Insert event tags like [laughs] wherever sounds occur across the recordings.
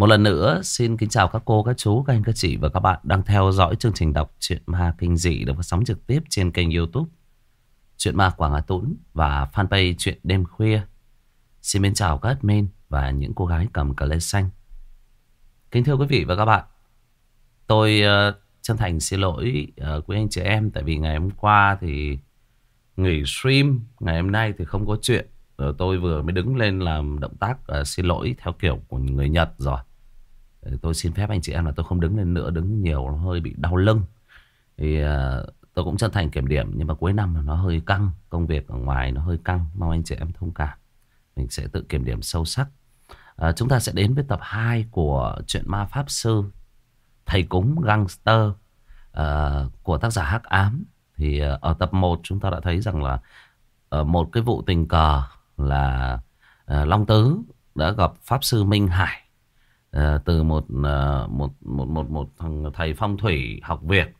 Một lần nữa xin kính chào các cô, các chú, các anh, các chị và các bạn đang theo dõi chương trình đọc truyện ma kinh dị được phát sóng trực tiếp trên kênh youtube Chuyện ma Quảng Hà Tũng và fanpage Chuyện Đêm Khuya. Xin mến chào các admin và những cô gái cầm cờ lê xanh. Kính thưa quý vị và các bạn, tôi uh, chân thành xin lỗi uh, quý anh chị em tại vì ngày hôm qua thì nghỉ stream, ngày hôm nay thì không có chuyện. Rồi tôi vừa mới đứng lên làm động tác uh, xin lỗi theo kiểu của người Nhật rồi. Ờ, tôi xin phép anh chị em là tôi không đứng lên nữa, đứng nhiều nó hơi bị đau lưng. Thì uh, tôi cũng chân thành kiểm điểm nhưng mà cuối năm nó hơi căng, công việc ở ngoài nó hơi căng, mong anh chị em thông cảm. Mình sẽ tự kiểm điểm sâu sắc. À, chúng ta sẽ đến với tập 2 của truyện ma pháp sư thầy cúng gangster uh, của tác giả Hắc Ám. Thì uh, ở tập 1 chúng ta đã thấy rằng là uh, một cái vụ tình cờ là uh, Long Tứ đã gặp pháp sư Minh Hải uh, từ một, uh, một một một một thằng thầy phong thủy học Việt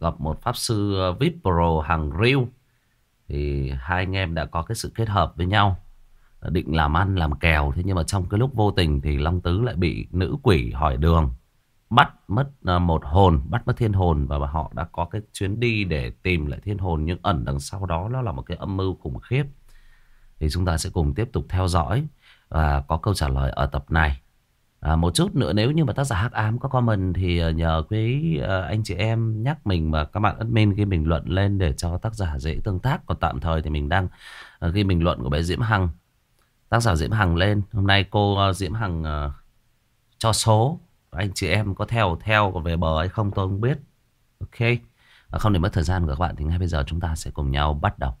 gặp một pháp sư ờ, VIP Pro hàng riêu thì hai anh em đã có cái sự kết hợp với nhau định làm ăn làm kèo. Thế nhưng mà trong cái lúc vô tình thì Long Tứ lại bị nữ quỷ hỏi đường bắt mất một hồn bắt mất thiên hồn và họ đã có cái chuyến đi để tìm lại thiên hồn. Nhưng ẩn đằng sau đó nó là một cái âm mưu khủng khiếp. Thì chúng ta sẽ cùng tiếp tục theo dõi và có câu trả lời ở tập này à, một chút nữa nếu như mà tác giả hắc ám có comment thì ờ, nhờ quý ờ, anh chị em nhắc mình và các bạn admin ghi bình luận lên để cho tác giả dễ tương tác. Còn tạm thời thì mình đang ờ, ghi bình luận của bé Diễm Hằng. Tác giả Diễm Hằng lên. Hôm nay cô Diễm Hằng cho số. Anh chị em có theo theo về bờ hay không tôi không biết. Ok. Và không để mất thời gian của các bạn thì ngay bây giờ chúng ta sẽ cùng nhau bắt đầu.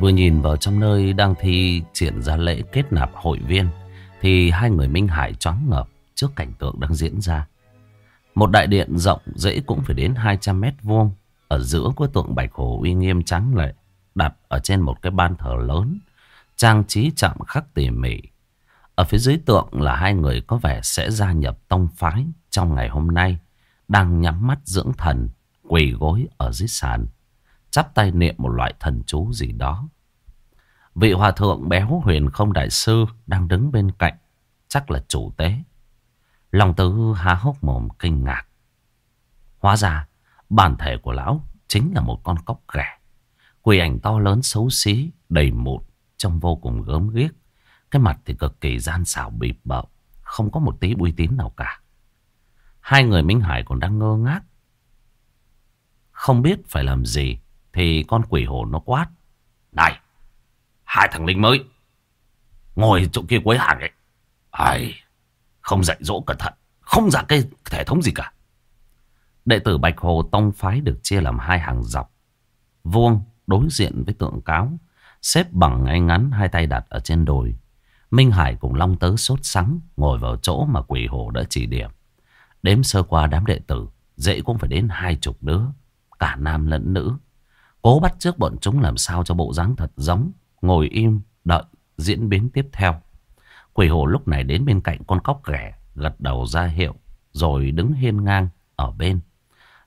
Vừa nhìn vào trong nơi đang thi triển ra lễ kết nạp hội viên, Thì hai người Minh Hải choáng ngợp trước cảnh tượng đang diễn ra. Một đại điện rộng, dễ cũng phải đến 200 mét vuông, Ở giữa có tượng bạch hồ uy nghiêm trắng lệ, Đặt ở trên một cái ban thờ lớn, Trang trí chạm khắc tỉ mỉ. Ở phía dưới tượng là hai người có vẻ sẽ gia nhập tông phái trong ngày hôm nay, Đang nhắm mắt dưỡng thần, Quỳ gối ở dưới sàn chắp tay niệm một loại thần chú gì đó. Vị hòa thượng béo huyền không đại sư đang đứng bên cạnh, chắc là chủ tế. Lòng tứ há hốc mồm kinh ngạc. Hóa ra, bản thể của lão chính là một con cóc ghẻ. Quỷ ảnh to lớn xấu xí, đầy mụn, trông vô cùng gớm ghiếc. Cái mặt thì cực kỳ gian xảo bịp bợm, không có một tí uy tín nào cả. Hai người Minh Hải còn đang ngơ ngác. Không biết phải làm gì thì con quỷ hổ nó quát. Này, hai thằng lính mới. Ngồi chỗ kia cuối hàng ấy. Ai, không dạy dỗ cẩn thận. Không giả cái thể thống gì cả. Đệ tử Bạch Hồ Tông Phái được chia làm hai hàng dọc. Vuông đối diện với tượng cáo. Xếp bằng ngay ngắn hai tay đặt ở trên đồi. Minh Hải cùng Long Tớ sốt sắng ngồi vào chỗ mà quỷ hồ đã chỉ điểm. Đếm sơ qua đám đệ tử, dễ cũng phải đến hai chục đứa, cả nam lẫn nữ. Cố bắt trước bọn chúng làm sao cho bộ dáng thật giống. Ngồi im, đợi, diễn biến tiếp theo. Quỷ hồ lúc này đến bên cạnh con cóc ghẻ, gật đầu ra hiệu, rồi đứng hiên ngang ở bên.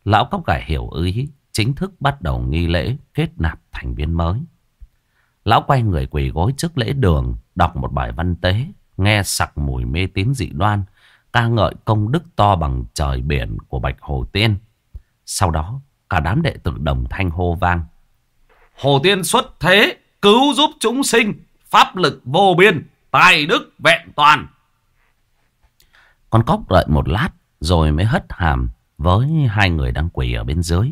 Lão cóc ghẻ hiểu ý, chính thức bắt đầu nghi lễ kết nạp thành viên mới. Lão quay người quỳ gối trước lễ đường, đọc một bài văn tế, nghe sặc mùi mê tín dị đoan, ca ngợi công đức to bằng trời biển của Bạch Hồ Tiên. Sau đó, Cả đám đệ tử đồng thanh hô vang. Hồ Tiên xuất thế, cứu giúp chúng sinh, pháp lực vô biên, tài đức vẹn toàn. Con cóc đợi một lát rồi mới hất hàm với hai người đang quỳ ở bên dưới.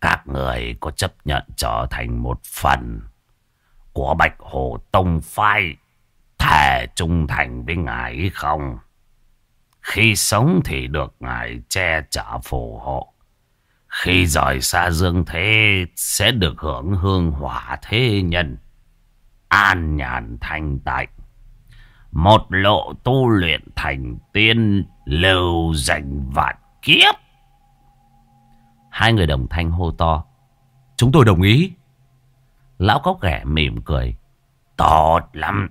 Các người có chấp nhận trở thành một phần của Bạch Hồ Tông Phai thề trung thành với ngài không? Khi sống thì được ngài che chở phù hộ. Khi rời xa dương thế sẽ được hưởng hương hỏa thế nhân. an nhàn thanh tịnh. Một lộ tu luyện thành tiên lưu danh vạn kiếp. Hai người đồng thanh hô to. Chúng tôi đồng ý. Lão cốc ghẻ mỉm cười. Tốt lắm.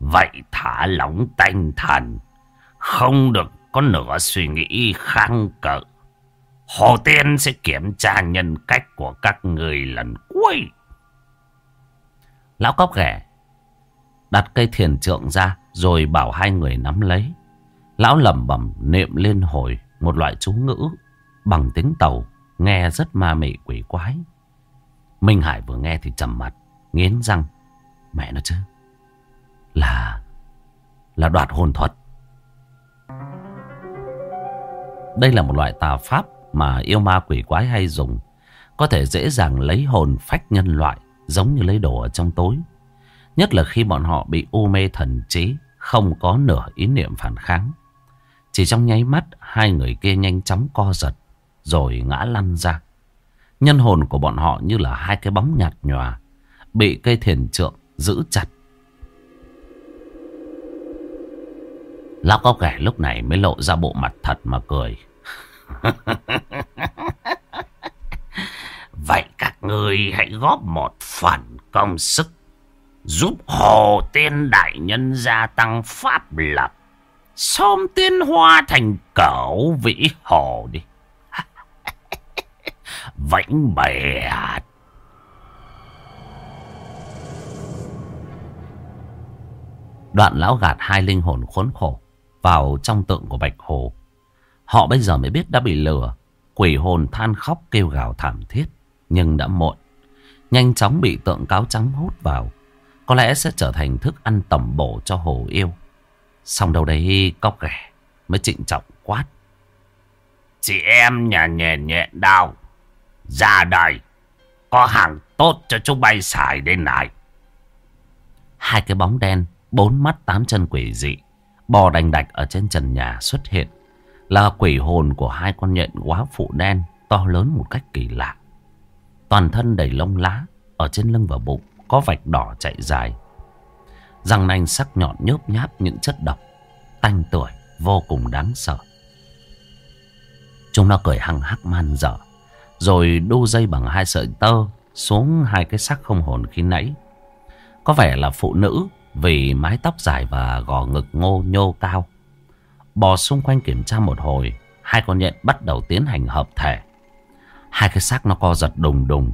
Vậy thả lỏng tinh thần. Không được có nửa suy nghĩ kháng cự. Hồ Tiên sẽ kiểm tra nhân cách của các người lần cuối. Lão cóc ghẻ đặt cây thiền trượng ra rồi bảo hai người nắm lấy. Lão lẩm bẩm niệm liên hồi một loại chú ngữ bằng tiếng tàu nghe rất ma mị quỷ quái. Minh Hải vừa nghe thì trầm mặt, nghiến răng. Mẹ nó chứ. Là... là đoạt hồn thuật. Đây là một loại tà pháp mà yêu ma quỷ quái hay dùng. Có thể dễ dàng lấy hồn phách nhân loại giống như lấy đồ ở trong tối. Nhất là khi bọn họ bị u mê thần trí, không có nửa ý niệm phản kháng. Chỉ trong nháy mắt, hai người kia nhanh chóng co giật, rồi ngã lăn ra. Nhân hồn của bọn họ như là hai cái bóng nhạt nhòa, bị cây thiền trượng giữ chặt. Lão cao kẻ lúc này mới lộ ra bộ mặt thật mà cười. [laughs] Vậy các người hãy góp một phần công sức giúp Hồ Tiên Đại Nhân gia tăng pháp lập. Xôm tiên hoa thành cẩu vĩ hồ đi. [laughs] Vãnh bè Đoạn lão gạt hai linh hồn khốn khổ vào trong tượng của Bạch Hồ. Họ bây giờ mới biết đã bị lừa. Quỷ hồn than khóc kêu gào thảm thiết. Nhưng đã muộn. Nhanh chóng bị tượng cáo trắng hút vào. Có lẽ sẽ trở thành thức ăn tẩm bổ cho hồ yêu. Xong đâu đấy cóc ghẻ mới trịnh trọng quát. Chị em nhà nhẹ nhẹ đau. Ra đời Có hàng tốt cho chúng bay xài đây này. Hai cái bóng đen, bốn mắt tám chân quỷ dị, bò đành đạch ở trên trần nhà xuất hiện. Là quỷ hồn của hai con nhện quá phụ đen, to lớn một cách kỳ lạ. Toàn thân đầy lông lá, ở trên lưng và bụng có vạch đỏ chạy dài. Răng nanh sắc nhọn nhớp nháp những chất độc, tanh tuổi, vô cùng đáng sợ. Chúng nó cười hăng hắc man dở, rồi đu dây bằng hai sợi tơ xuống hai cái xác không hồn khi nãy. Có vẻ là phụ nữ vì mái tóc dài và gò ngực ngô nhô cao. Bò xung quanh kiểm tra một hồi, hai con nhện bắt đầu tiến hành hợp thể. Hai cái xác nó co giật đùng đùng.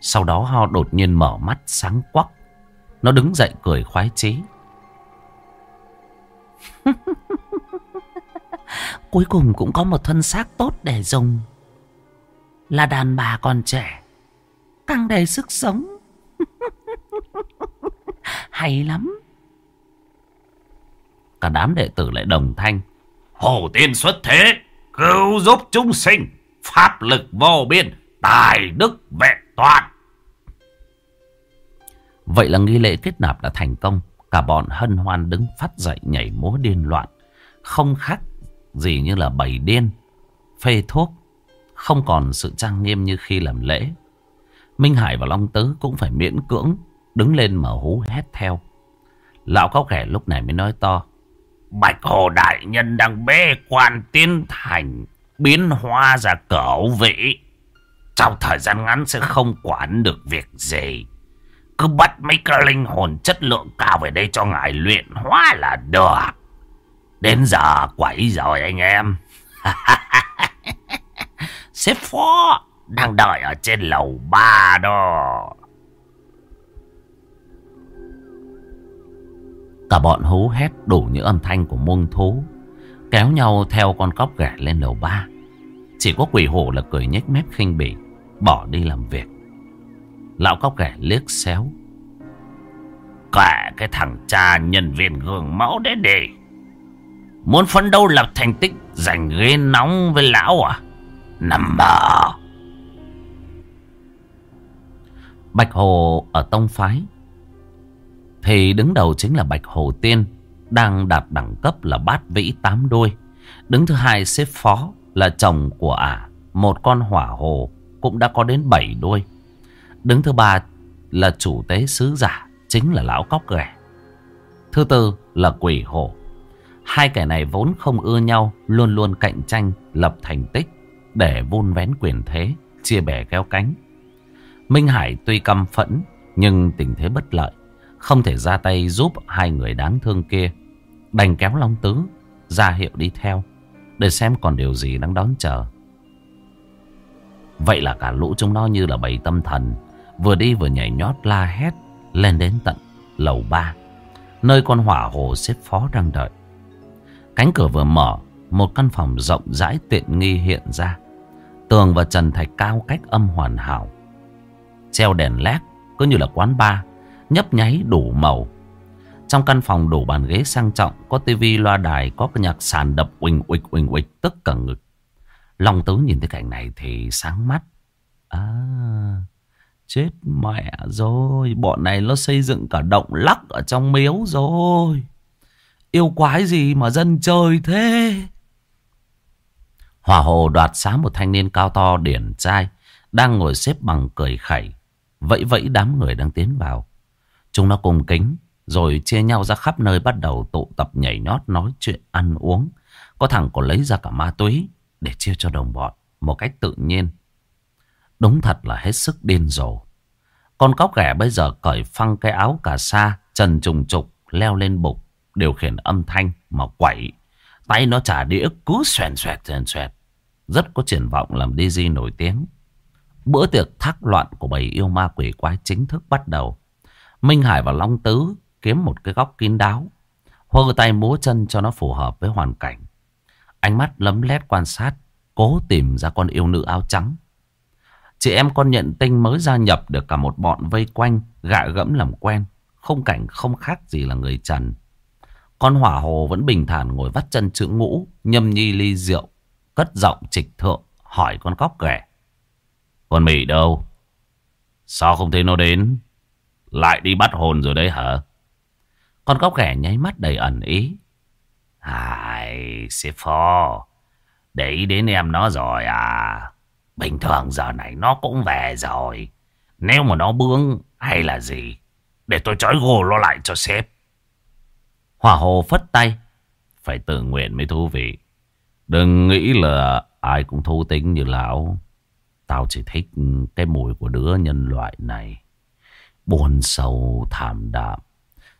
Sau đó ho đột nhiên mở mắt sáng quắc. Nó đứng dậy cười khoái chí. [laughs] Cuối cùng cũng có một thân xác tốt để dùng. Là đàn bà còn trẻ. căng đầy sức sống. [laughs] Hay lắm. Cả đám đệ tử lại đồng thanh. Hồ tiên xuất thế. Cứu giúp chúng sinh. Pháp lực vô biên. Tài đức vẹn toàn. Vậy là nghi lễ kết nạp đã thành công. Cả bọn hân hoan đứng phát dậy nhảy múa điên loạn. Không khác gì như là bầy điên. Phê thuốc. Không còn sự trang nghiêm như khi làm lễ. Minh Hải và Long Tứ cũng phải miễn cưỡng. Đứng lên mở hú hét theo. Lão cáo kẻ lúc này mới nói to. Bạch Hồ Đại Nhân đang bế quan tiến thành. Biến hoa ra cẩu vị. Trong thời gian ngắn sẽ không quản được việc gì. Cứ bắt mấy cái linh hồn chất lượng cao về đây cho ngài luyện hóa là được. Đến giờ quẩy rồi anh em. [laughs] Sếp phó đang đợi ở trên lầu ba đó. Cả bọn hú hét đủ những âm thanh của muông thú. Kéo nhau theo con cóc ghẻ lên lầu ba. Chỉ có quỷ hổ là cười nhếch mép khinh bỉ. Bỏ đi làm việc. Lão cóc ghẻ liếc xéo. Cả cái thằng cha nhân viên gương mẫu đấy đi. Muốn phấn đấu lập thành tích, giành ghế nóng với lão à? Nằm bờ. Bạch Hồ ở Tông Phái. Thì đứng đầu chính là Bạch Hồ Tiên. Đang đạt đẳng cấp là bát vĩ tám đuôi. Đứng thứ hai xếp phó là chồng của ả. một con hỏa hồ cũng đã có đến bảy đuôi. Đứng thứ ba là chủ tế sứ giả chính là lão cóc ghẻ. Thứ tư là quỷ hổ. Hai kẻ này vốn không ưa nhau, luôn luôn cạnh tranh, lập thành tích để vun vén quyền thế, chia bè kéo cánh. Minh Hải tuy căm phẫn nhưng tình thế bất lợi, không thể ra tay giúp hai người đáng thương kia. Đành kéo Long Tứ ra hiệu đi theo để xem còn điều gì đang đón chờ. Vậy là cả lũ chúng nó như là bầy tâm thần, vừa đi vừa nhảy nhót la hét lên đến tận lầu ba, nơi con hỏa hồ xếp phó đang đợi. Cánh cửa vừa mở, một căn phòng rộng rãi tiện nghi hiện ra. Tường và trần thạch cao cách âm hoàn hảo. Treo đèn led cứ như là quán bar, nhấp nháy đủ màu. Trong căn phòng đủ bàn ghế sang trọng, có tivi loa đài, có nhạc sàn đập uỳnh uịch uỳnh uịch tức cả ngực. Long Tứ nhìn thấy cảnh này thì sáng mắt. À, chết mẹ rồi, bọn này nó xây dựng cả động lắc ở trong miếu rồi. Yêu quái gì mà dân chơi thế? Hòa hồ đoạt sáng một thanh niên cao to điển trai, đang ngồi xếp bằng cười khẩy, vẫy vẫy đám người đang tiến vào. Chúng nó cùng kính, rồi chia nhau ra khắp nơi bắt đầu tụ tập nhảy nhót nói chuyện ăn uống. Có thằng còn lấy ra cả ma túy để chia cho đồng bọn một cách tự nhiên. Đúng thật là hết sức điên rồ. Con cóc ghẻ bây giờ cởi phăng cái áo cà sa, trần trùng trục, leo lên bục, điều khiển âm thanh mà quẩy. Tay nó trả đĩa cứ xoèn xoẹt xoèn xoẹt. Rất có triển vọng làm DJ nổi tiếng. Bữa tiệc thác loạn của bầy yêu ma quỷ quái chính thức bắt đầu. Minh Hải và Long Tứ kiếm một cái góc kín đáo. Hơ tay múa chân cho nó phù hợp với hoàn cảnh. Ánh mắt lấm lét quan sát, cố tìm ra con yêu nữ áo trắng. Chị em con nhận tinh mới gia nhập được cả một bọn vây quanh, gạ gẫm làm quen. Không cảnh không khác gì là người trần. Con hỏa hồ vẫn bình thản ngồi vắt chân chữ ngũ, nhâm nhi ly rượu, cất giọng trịch thượng, hỏi con cóc ghẻ. Con Mỹ đâu? Sao không thấy nó đến? Lại đi bắt hồn rồi đấy hả? Con góc ghẻ nháy mắt đầy ẩn ý. Ai, xếp phó. Để ý đến em nó rồi à. Bình thường giờ này nó cũng về rồi. Nếu mà nó bướng hay là gì. Để tôi trói gồ nó lại cho sếp. hòa hồ phất tay. Phải tự nguyện mới thú vị. Đừng nghĩ là ai cũng thú tính như lão. Tao chỉ thích cái mùi của đứa nhân loại này. Buồn sầu, thảm đạm.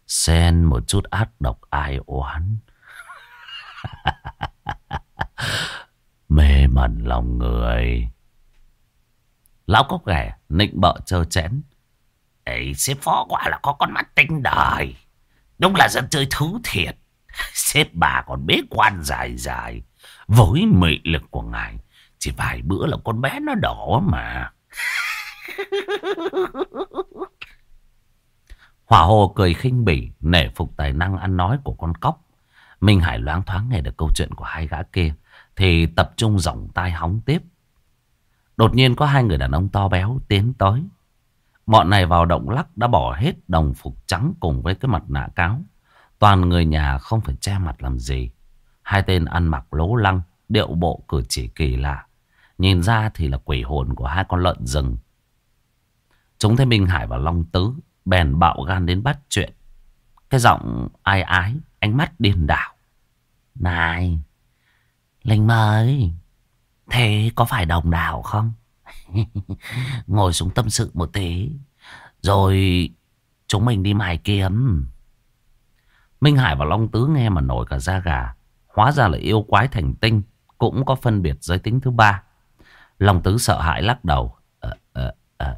Xen một chút ác độc ai oán. [laughs] Mê mẩn lòng người. Lão cốc ghẻ, nịnh bợ trơ chén. Ấy xếp phó quả là có con mắt tinh đời. Đúng là dân chơi thú thiệt. [laughs] Sếp bà còn bế quan dài dài. Với mị lực của ngài. Chỉ vài bữa là con bé nó đỏ mà. [laughs] Hỏa hồ cười khinh bỉ, nể phục tài năng ăn nói của con cóc. Minh Hải loáng thoáng nghe được câu chuyện của hai gã kia. Thì tập trung giọng tai hóng tiếp. Đột nhiên có hai người đàn ông to béo tiến tới. Bọn này vào động lắc đã bỏ hết đồng phục trắng cùng với cái mặt nạ cáo. Toàn người nhà không phải che mặt làm gì. Hai tên ăn mặc lố lăng, điệu bộ cử chỉ kỳ lạ. Nhìn ra thì là quỷ hồn của hai con lợn rừng. Chúng thấy Minh Hải và Long Tứ bèn bạo gan đến bắt chuyện. Cái giọng ai ái, ánh mắt điên đảo. Này, Linh ơi, thế có phải đồng đảo không? [laughs] Ngồi xuống tâm sự một tí. Rồi chúng mình đi mài kiếm. Minh Hải và Long Tứ nghe mà nổi cả da gà. Hóa ra là yêu quái thành tinh. Cũng có phân biệt giới tính thứ ba. Long Tứ sợ hãi lắc đầu. À, à,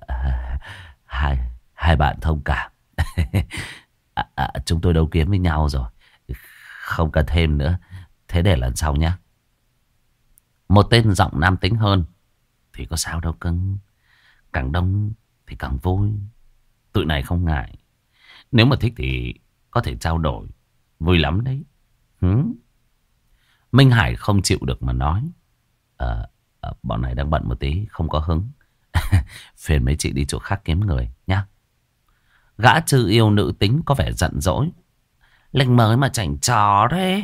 à, hai, hai bạn thông cảm. [laughs] à, à, chúng tôi đấu kiếm với nhau rồi. Không cần thêm nữa. Thế để lần sau nhé. Một tên giọng nam tính hơn. Thì có sao đâu cưng. Càng đông thì càng vui. Tụi này không ngại. Nếu mà thích thì có thể trao đổi. Vui lắm đấy. Hứ? Minh Hải không chịu được mà nói. À, à, bọn này đang bận một tí, không có hứng. [laughs] Phiền mấy chị đi chỗ khác kiếm người. Gã chư yêu nữ tính có vẻ giận dỗi. Linh mới mà chảnh trò thế,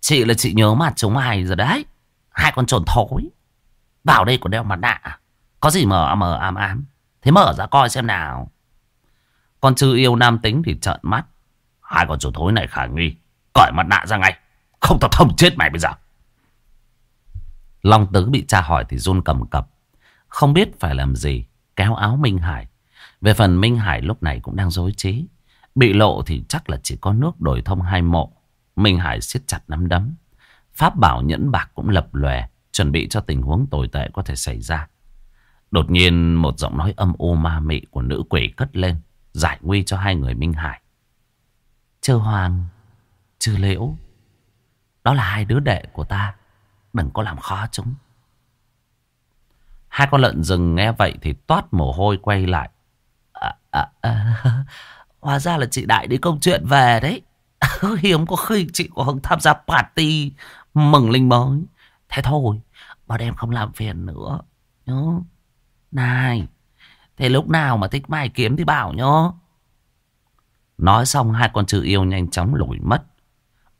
Chị là chị nhớ mặt chúng mày rồi đấy. Hai con trồn thối. Vào đây còn đeo mặt nạ. Có gì mờ mờ ám ám. Thế mở ra coi xem nào. Con chư yêu nam tính thì trợn mắt. Hai con trồn thối này khả nghi. Cởi mặt nạ ra ngay. Không tao thông chết mày bây giờ. Long tứ bị cha hỏi thì run cầm cập. Không biết phải làm gì. Kéo áo Minh Hải. Về phần Minh Hải lúc này cũng đang dối trí. Bị lộ thì chắc là chỉ có nước đổi thông hai mộ. Minh Hải siết chặt nắm đấm. Pháp bảo nhẫn bạc cũng lập lòe. Chuẩn bị cho tình huống tồi tệ có thể xảy ra. Đột nhiên một giọng nói âm u ma mị của nữ quỷ cất lên. Giải nguy cho hai người Minh Hải. Chơ Hoàng, chư Liễu. Đó là hai đứa đệ của ta. Đừng có làm khó chúng. Hai con lợn rừng nghe vậy thì toát mồ hôi quay lại. À, à, [laughs] hóa ra là chị Đại đi công chuyện về đấy. [laughs] Hiếm có khi chị có tham gia party mừng linh mới. Thế thôi, bọn em không làm phiền nữa. Nhớ. Này, thế lúc nào mà thích mày kiếm thì bảo nhớ. Nói xong hai con chữ yêu nhanh chóng lủi mất.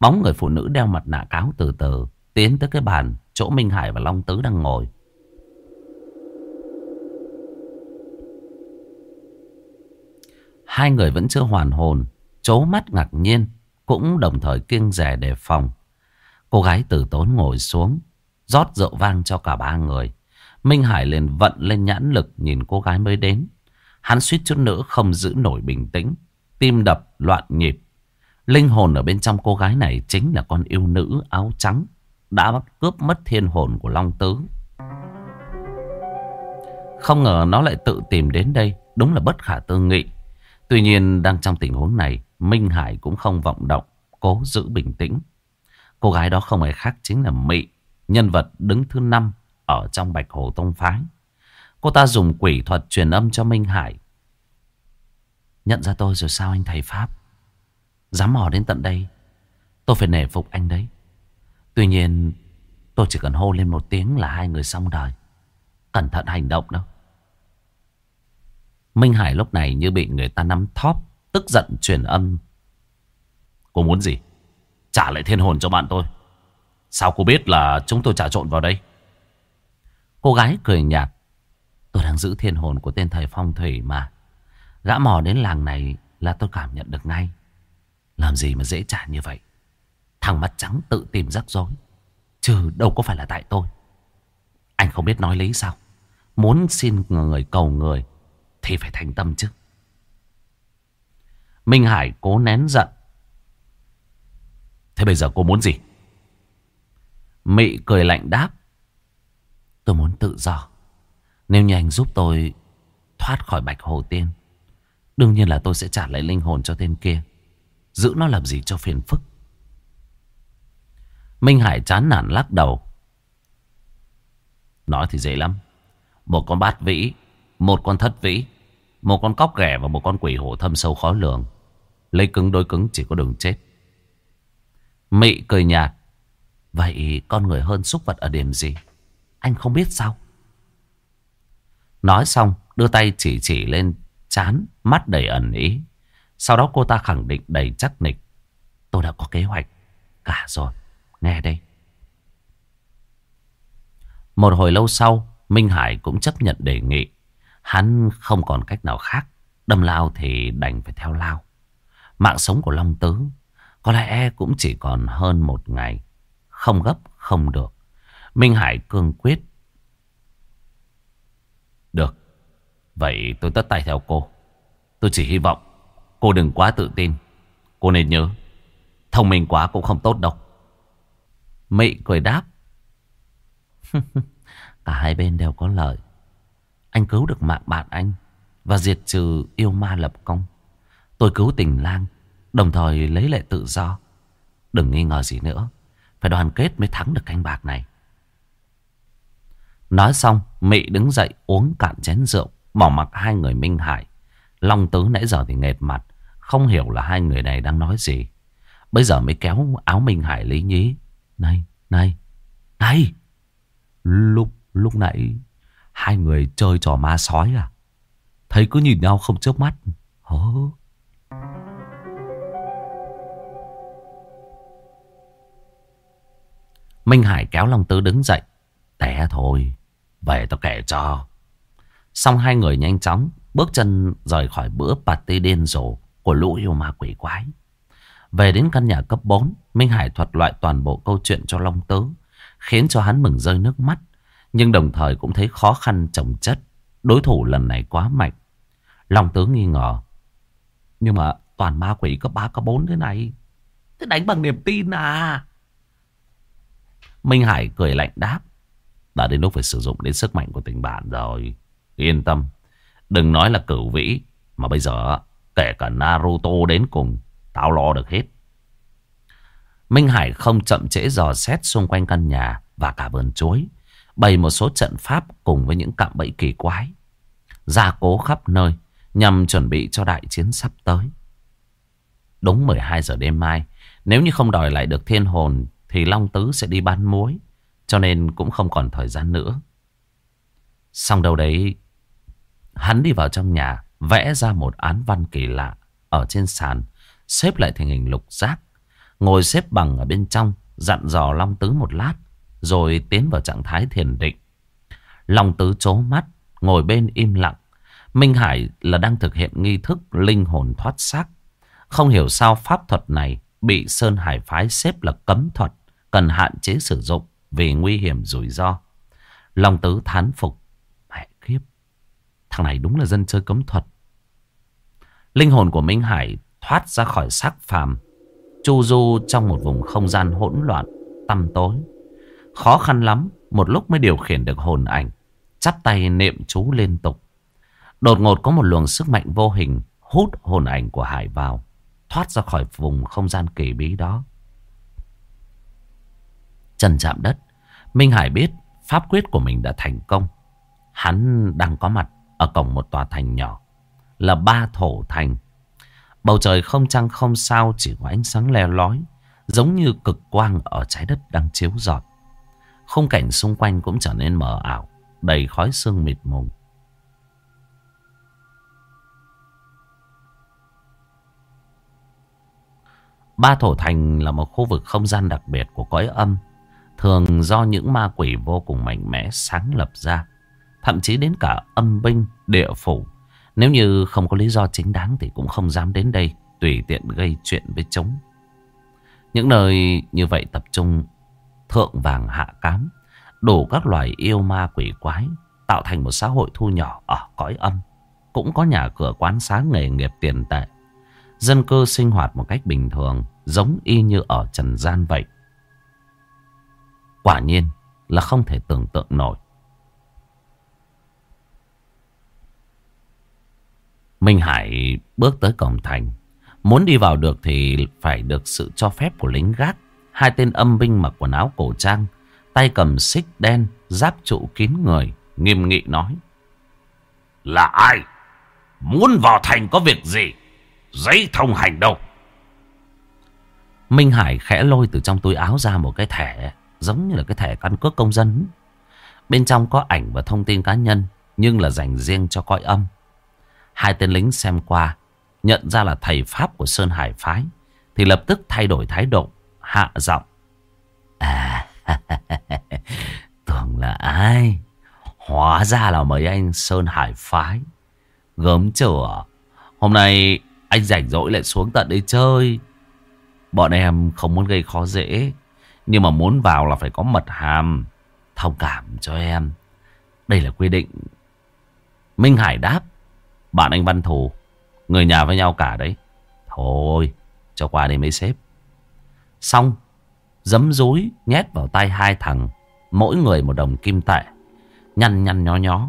Bóng người phụ nữ đeo mặt nạ cáo từ từ tiến tới cái bàn chỗ Minh Hải và Long Tứ đang ngồi. Hai người vẫn chưa hoàn hồn, chố mắt ngạc nhiên, cũng đồng thời kiêng rẻ đề phòng. Cô gái tử tốn ngồi xuống, rót rượu vang cho cả ba người. Minh Hải liền vận lên nhãn lực nhìn cô gái mới đến. Hắn suýt chút nữa không giữ nổi bình tĩnh, tim đập loạn nhịp. Linh hồn ở bên trong cô gái này chính là con yêu nữ áo trắng đã bắt cướp mất thiên hồn của Long Tứ. Không ngờ nó lại tự tìm đến đây, đúng là bất khả tư nghị. Tuy nhiên đang trong tình huống này, Minh Hải cũng không vọng động, cố giữ bình tĩnh. Cô gái đó không ai khác chính là Mị, nhân vật đứng thứ năm ở trong Bạch Hồ Tông Phái. Cô ta dùng quỷ thuật truyền âm cho Minh Hải. Nhận ra tôi rồi sao anh thầy Pháp? Dám mò đến tận đây, tôi phải nể phục anh đấy. Tuy nhiên, tôi chỉ cần hô lên một tiếng là hai người xong đời. Cẩn thận hành động đâu. Minh Hải lúc này như bị người ta nắm thóp, tức giận truyền âm. Cô muốn gì? Trả lại thiên hồn cho bạn tôi. Sao cô biết là chúng tôi trả trộn vào đây? Cô gái cười nhạt. Tôi đang giữ thiên hồn của tên thầy phong thủy mà. Gã mò đến làng này là tôi cảm nhận được ngay. Làm gì mà dễ trả như vậy? Thằng mắt trắng tự tìm rắc rối. Chứ đâu có phải là tại tôi. Anh không biết nói lý sao. Muốn xin người cầu người thì phải thành tâm chứ. Minh Hải cố nén giận. Thế bây giờ cô muốn gì? Mị cười lạnh đáp. Tôi muốn tự do. Nếu như anh giúp tôi thoát khỏi Bạch Hồ Tiên. Đương nhiên là tôi sẽ trả lại linh hồn cho tên kia. Giữ nó làm gì cho phiền phức. Minh Hải chán nản lắc đầu. Nói thì dễ lắm. Một con bát vĩ, một con thất vĩ, một con cóc ghẻ và một con quỷ hổ thâm sâu khó lường. Lấy cứng đối cứng chỉ có đường chết. Mị cười nhạt. Vậy con người hơn súc vật ở điểm gì? Anh không biết sao? Nói xong, đưa tay chỉ chỉ lên chán, mắt đầy ẩn ý. Sau đó cô ta khẳng định đầy chắc nịch. Tôi đã có kế hoạch cả rồi. Nghe đây. Một hồi lâu sau, Minh Hải cũng chấp nhận đề nghị. Hắn không còn cách nào khác. Đâm lao thì đành phải theo lao. Mạng sống của Long Tứ có lẽ cũng chỉ còn hơn một ngày. Không gấp, không được. Minh Hải cương quyết. Được. Vậy tôi tất tay theo cô. Tôi chỉ hy vọng cô đừng quá tự tin. Cô nên nhớ. Thông minh quá cũng không tốt đâu. Mị cười đáp. [laughs] Cả hai bên đều có lợi. Anh cứu được mạng bạn anh và diệt trừ yêu ma lập công. Tôi cứu tình lang, đồng thời lấy lại tự do. Đừng nghi ngờ gì nữa. Phải đoàn kết mới thắng được canh bạc này. Nói xong, Mị đứng dậy uống cạn chén rượu, bỏ mặc hai người Minh Hải. Long Tứ nãy giờ thì nghệt mặt, không hiểu là hai người này đang nói gì. Bây giờ mới kéo áo Minh Hải lý nhí. Này, này, này. Lúc, lúc nãy hai người chơi trò ma sói à? Thấy cứ nhìn nhau không chớp mắt. Hố. Minh Hải kéo Long Tứ đứng dậy. Té thôi. Về tao kể cho. Xong hai người nhanh chóng Bước chân rời khỏi bữa party điên rồ Của lũ yêu ma quỷ quái Về đến căn nhà cấp 4 Minh Hải thuật lại toàn bộ câu chuyện cho Long Tứ, Khiến cho hắn mừng rơi nước mắt nhưng đồng thời cũng thấy khó khăn chồng chất. Đối thủ lần này quá mạnh. Long tướng nghi ngờ. Nhưng mà toàn ma quỷ cấp 3 cấp 4 thế này. Thế đánh bằng niềm tin à? Minh Hải cười lạnh đáp. Đã đến lúc phải sử dụng đến sức mạnh của tình bạn rồi. Yên tâm. Đừng nói là cửu vĩ. Mà bây giờ, kể cả Naruto đến cùng, Tao lo được hết. Minh Hải không chậm trễ dò xét xung quanh căn nhà Và cả vườn chuối. Bày một số trận pháp cùng với những cạm bẫy kỳ quái, Gia cố khắp nơi Nhằm chuẩn bị cho đại chiến sắp tới. Đúng 12 giờ đêm mai, Nếu như không đòi lại được thiên hồn Thì Long Tứ sẽ đi bán muối, Cho nên cũng không còn thời gian nữa. Xong đâu đấy, Hắn đi vào trong nhà, Vẽ ra một án văn kỳ lạ Ở trên sàn, Xếp lại thành hình lục giác, Ngồi xếp bằng ở bên trong, Dặn dò Long Tứ một lát rồi tiến vào trạng thái thiền định Long Tứ chố mắt Ngồi bên im lặng Minh Hải là đang thực hiện nghi thức linh hồn thoát xác không hiểu sao pháp thuật này bị Sơn Hải Phái xếp là cấm thuật, cần hạn chế sử dụng vì nguy hiểm rủi ro. Long Tứ thán phục. Mẹ kiếp, thằng này đúng là dân chơi cấm thuật. Linh hồn của Minh Hải thoát ra khỏi xác phàm, chu du trong một vùng không gian hỗn loạn, tăm tối. Khó khăn lắm, một lúc mới điều khiển được hồn ảnh, chắp tay niệm chú liên tục. Đột ngột có một luồng sức mạnh vô hình hút hồn ảnh của Hải vào thoát ra khỏi vùng không gian kỳ bí đó. Chân chạm đất, Minh Hải biết pháp quyết của mình đã thành công. Hắn đang có mặt ở cổng một tòa thành nhỏ, là ba thổ thành. Bầu trời không trăng không sao chỉ có ánh sáng le lói, giống như cực quang ở trái đất đang chiếu rọi. Khung cảnh xung quanh cũng trở nên mờ ảo, đầy khói sương mịt mùng. Ba Thổ Thành là một khu vực không gian đặc biệt của cõi âm. Thường do những ma quỷ vô cùng mạnh mẽ sáng lập ra. Thậm chí đến cả âm binh, địa phủ. Nếu như không có lý do chính đáng thì cũng không dám đến đây tùy tiện gây chuyện với chúng. Những nơi như vậy tập trung thượng vàng hạ cám. Đủ các loài yêu ma quỷ quái, tạo thành một xã hội thu nhỏ ở cõi âm. Cũng có nhà cửa quán xá nghề nghiệp tiền tệ. Dân cư sinh hoạt một cách bình thường, Giống y như ở trần gian vậy Quả nhiên là không thể tưởng tượng nổi Minh Hải bước tới cổng thành Muốn đi vào được thì phải được sự cho phép của lính gác Hai tên âm binh mặc quần áo cổ trang Tay cầm xích đen Giáp trụ kín người Nghiêm nghị nói. Là ai? Muốn vào thành có việc gì? Giấy thông hành đâu? Minh Hải khẽ lôi từ trong túi áo ra một cái thẻ Giống như là cái thẻ căn cước công dân. Bên trong có ảnh và thông tin cá nhân Nhưng là dành riêng cho coi âm. Hai tên lính xem qua Nhận ra là thầy Pháp của Sơn Hải Phái Thì lập tức thay đổi thái độ Hạ giọng. À [laughs] Tưởng là ai? Hóa ra là mấy anh Sơn Hải Phái. Gớm chửa. Hôm nay anh rảnh rỗi lại xuống tận đây chơi. Bọn em không muốn gây khó dễ, Nhưng mà muốn vào là phải có mật hàm, Thông cảm cho em. Đây là quy định. Minh Hải đáp, Bạn anh Văn Thù, Người nhà với nhau cả đấy. Thôi, cho qua đi mấy sếp. Xong Dấm dúi nhét vào tay hai thằng, Mỗi người một đồng kim tệ, Nhăn nhăn nhó nhó.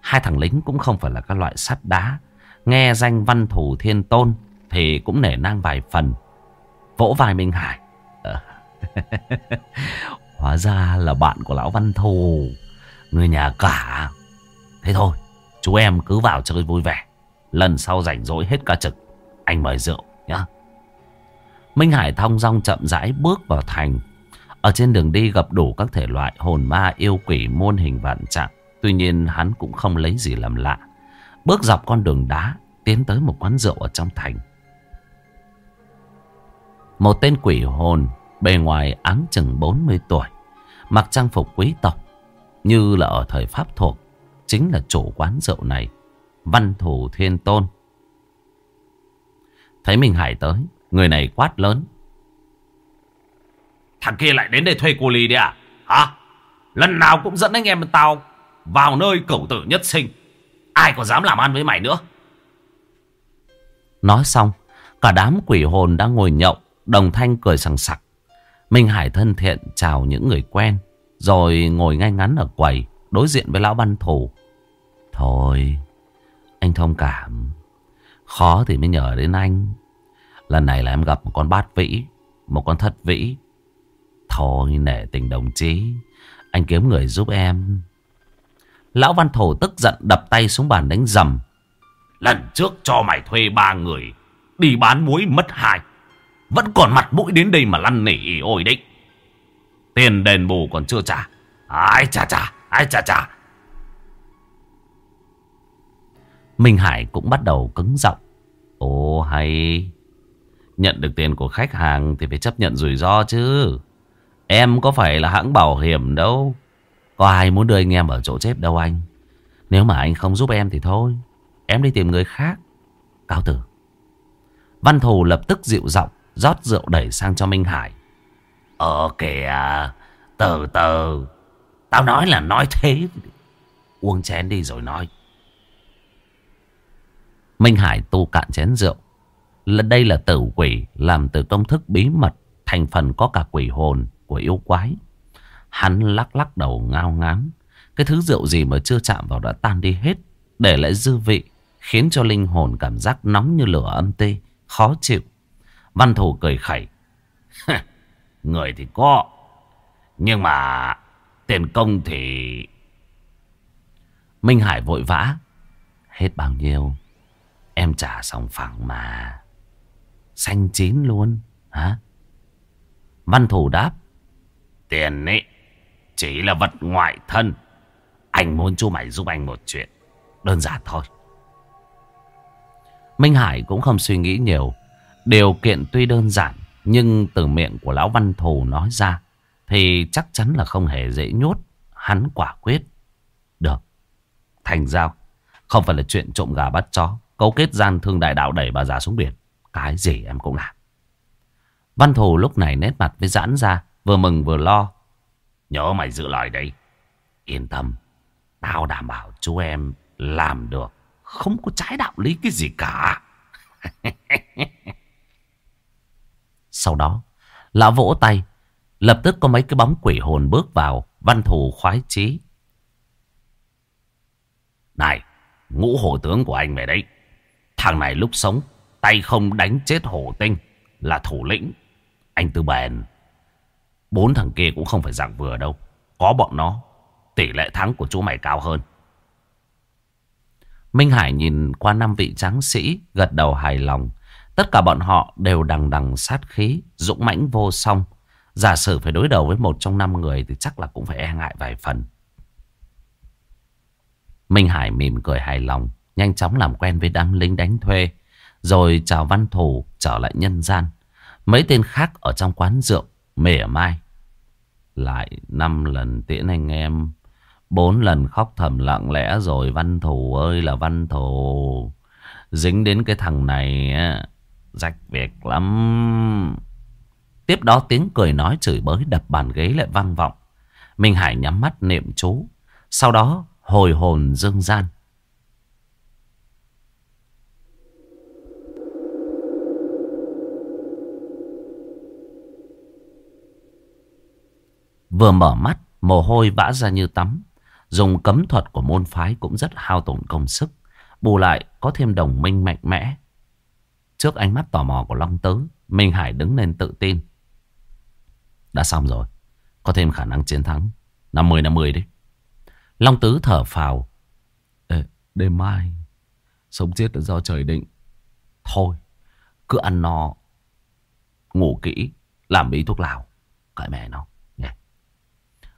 Hai thằng lính cũng không phải là các loại sắt đá. Nghe danh văn thủ thiên tôn Thì cũng nể nang vài phần. Vỗ vai Minh Hải. Ờ. [laughs] Hóa ra là bạn của lão văn thù, Người nhà cả. Thế thôi, Chú em cứ vào chơi vui vẻ. Lần sau rảnh rỗi hết ca trực, Anh mời rượu nhá. Minh Hải thong dong chậm rãi bước vào thành. Ở trên đường đi gặp đủ các thể loại hồn ma yêu quỷ muôn hình vạn trạng. Tuy nhiên hắn cũng không lấy gì làm lạ. Bước dọc con đường đá Tiến tới một quán rượu ở trong thành. Một tên quỷ hồn Bề ngoài áng chừng 40 tuổi Mặc trang phục quý tộc Như là ở thời Pháp thuộc Chính là chủ quán rượu này Văn thủ thiên tôn. Thấy Minh Hải tới, người này quát lớn. Thằng kia lại đến đây thuê cô Ly đi à? Hả? Lần nào cũng dẫn anh em tao vào nơi cẩu tử nhất sinh. Ai có dám làm ăn với mày nữa? Nói xong, cả đám quỷ hồn đang ngồi nhậu, đồng thanh cười sằng sặc. Minh Hải thân thiện chào những người quen, rồi ngồi ngay ngắn ở quầy, đối diện với lão văn thủ. Thôi, anh thông cảm. Khó thì mới nhờ đến anh. Lần này là em gặp một con bát vĩ, một con thất vĩ. Thôi nể tình đồng chí, anh kiếm người giúp em. Lão văn thổ tức giận đập tay xuống bàn đánh dầm. Lần trước cho mày thuê ba người, đi bán muối mất hai. Vẫn còn mặt mũi đến đây mà lăn nỉ ôi đấy. Tiền đền bù còn chưa trả. Ai chà chà, ai chà chà. Minh Hải cũng bắt đầu cứng giọng. Ồ hay. Nhận được tiền của khách hàng thì phải chấp nhận rủi ro chứ. Em có phải là hãng bảo hiểm đâu. Có ai muốn đưa anh em ở chỗ chết đâu anh. Nếu mà anh không giúp em thì thôi. Em đi tìm người khác. Cao tử. Văn Thù lập tức dịu giọng rót rượu đẩy sang cho Minh Hải. Ờ kìa, từ từ. Tao nói là nói thế. Uống chén đi rồi nói. Minh Hải tu cạn chén rượu. Đây là tử quỷ, làm từ công thức bí mật, thành phần có cả quỷ hồn của yêu quái. Hắn lắc lắc đầu ngao ngán. Cái thứ rượu gì mà chưa chạm vào đã tan đi hết. Để lại dư vị. Khiến cho linh hồn cảm giác nóng như lửa âm tê. Khó chịu. Văn thủ cười khẩy. Người thì có. Nhưng mà tiền công thì... Minh Hải vội vã. Hết bao nhiêu? Em trả xong phẳng mà. Xanh chín luôn. Hả? Văn thủ đáp. Tiền ấy chỉ là vật ngoại thân. Anh muốn chú mày giúp anh một chuyện. Đơn giản thôi. Minh Hải cũng không suy nghĩ nhiều. Điều kiện tuy đơn giản. Nhưng từ miệng của Lão Văn Thù nói ra. Thì chắc chắn là không hề dễ nhốt. Hắn quả quyết. Được. Thành giao. Không phải là chuyện trộm gà bắt chó. Cấu kết gian thương đại đạo đẩy bà già xuống biển. Cái gì em cũng làm. Văn Thù lúc này nét mặt với giãn ra. Vừa mừng vừa lo. Nhớ mày giữ lời đấy. Yên tâm. Tao đảm bảo chú em làm được. Không có trái đạo lý cái gì cả. [laughs] Sau đó. Lão vỗ tay. Lập tức có mấy cái bóng quỷ hồn bước vào. Văn Thù khoái chí. Này. Ngũ hổ tướng của anh về đấy. Thằng này lúc sống. Tay không đánh chết hổ tinh. Là thủ lĩnh. Anh Tư bền Bốn thằng kia cũng không phải dạng vừa đâu. Có bọn nó, tỷ lệ thắng của chú mày cao hơn. Minh Hải nhìn qua năm vị tráng sĩ, gật đầu hài lòng. Tất cả bọn họ đều đằng đằng sát khí, dũng mãnh vô song. Giả sử phải đối đầu với một trong năm người thì chắc là cũng phải e ngại vài phần. Minh Hải mỉm cười hài lòng, nhanh chóng làm quen với đám lính đánh thuê. Rồi chào văn thủ trở lại nhân gian. Mấy tên khác ở trong quán rượu mỉa mai. Lại năm lần tiễn anh em. Bốn lần khóc thầm lặng lẽ rồi văn thủ ơi là văn thủ Dính đến cái thằng này, á. Rách việc lắm. Tiếp đó tiếng cười nói chửi bới đập bàn ghế lại vang vọng. Minh Hải nhắm mắt niệm chú. Sau đó hồi hồn dương gian. Vừa mở mắt, mồ hôi vã ra như tắm. Dùng cấm thuật của môn phái cũng rất hao tổn công sức. Bù lại có thêm đồng minh mạnh mẽ. Trước ánh mắt tò mò của Long Tứ, Minh Hải đứng lên tự tin. Đã xong rồi. Có thêm khả năng chiến thắng. 50-50 đi. Long Tứ thở phào. Ê, đêm mai, sống chết là do trời định. Thôi, cứ ăn no, ngủ kỹ, làm bí thuốc lào. Cãi mẹ nó.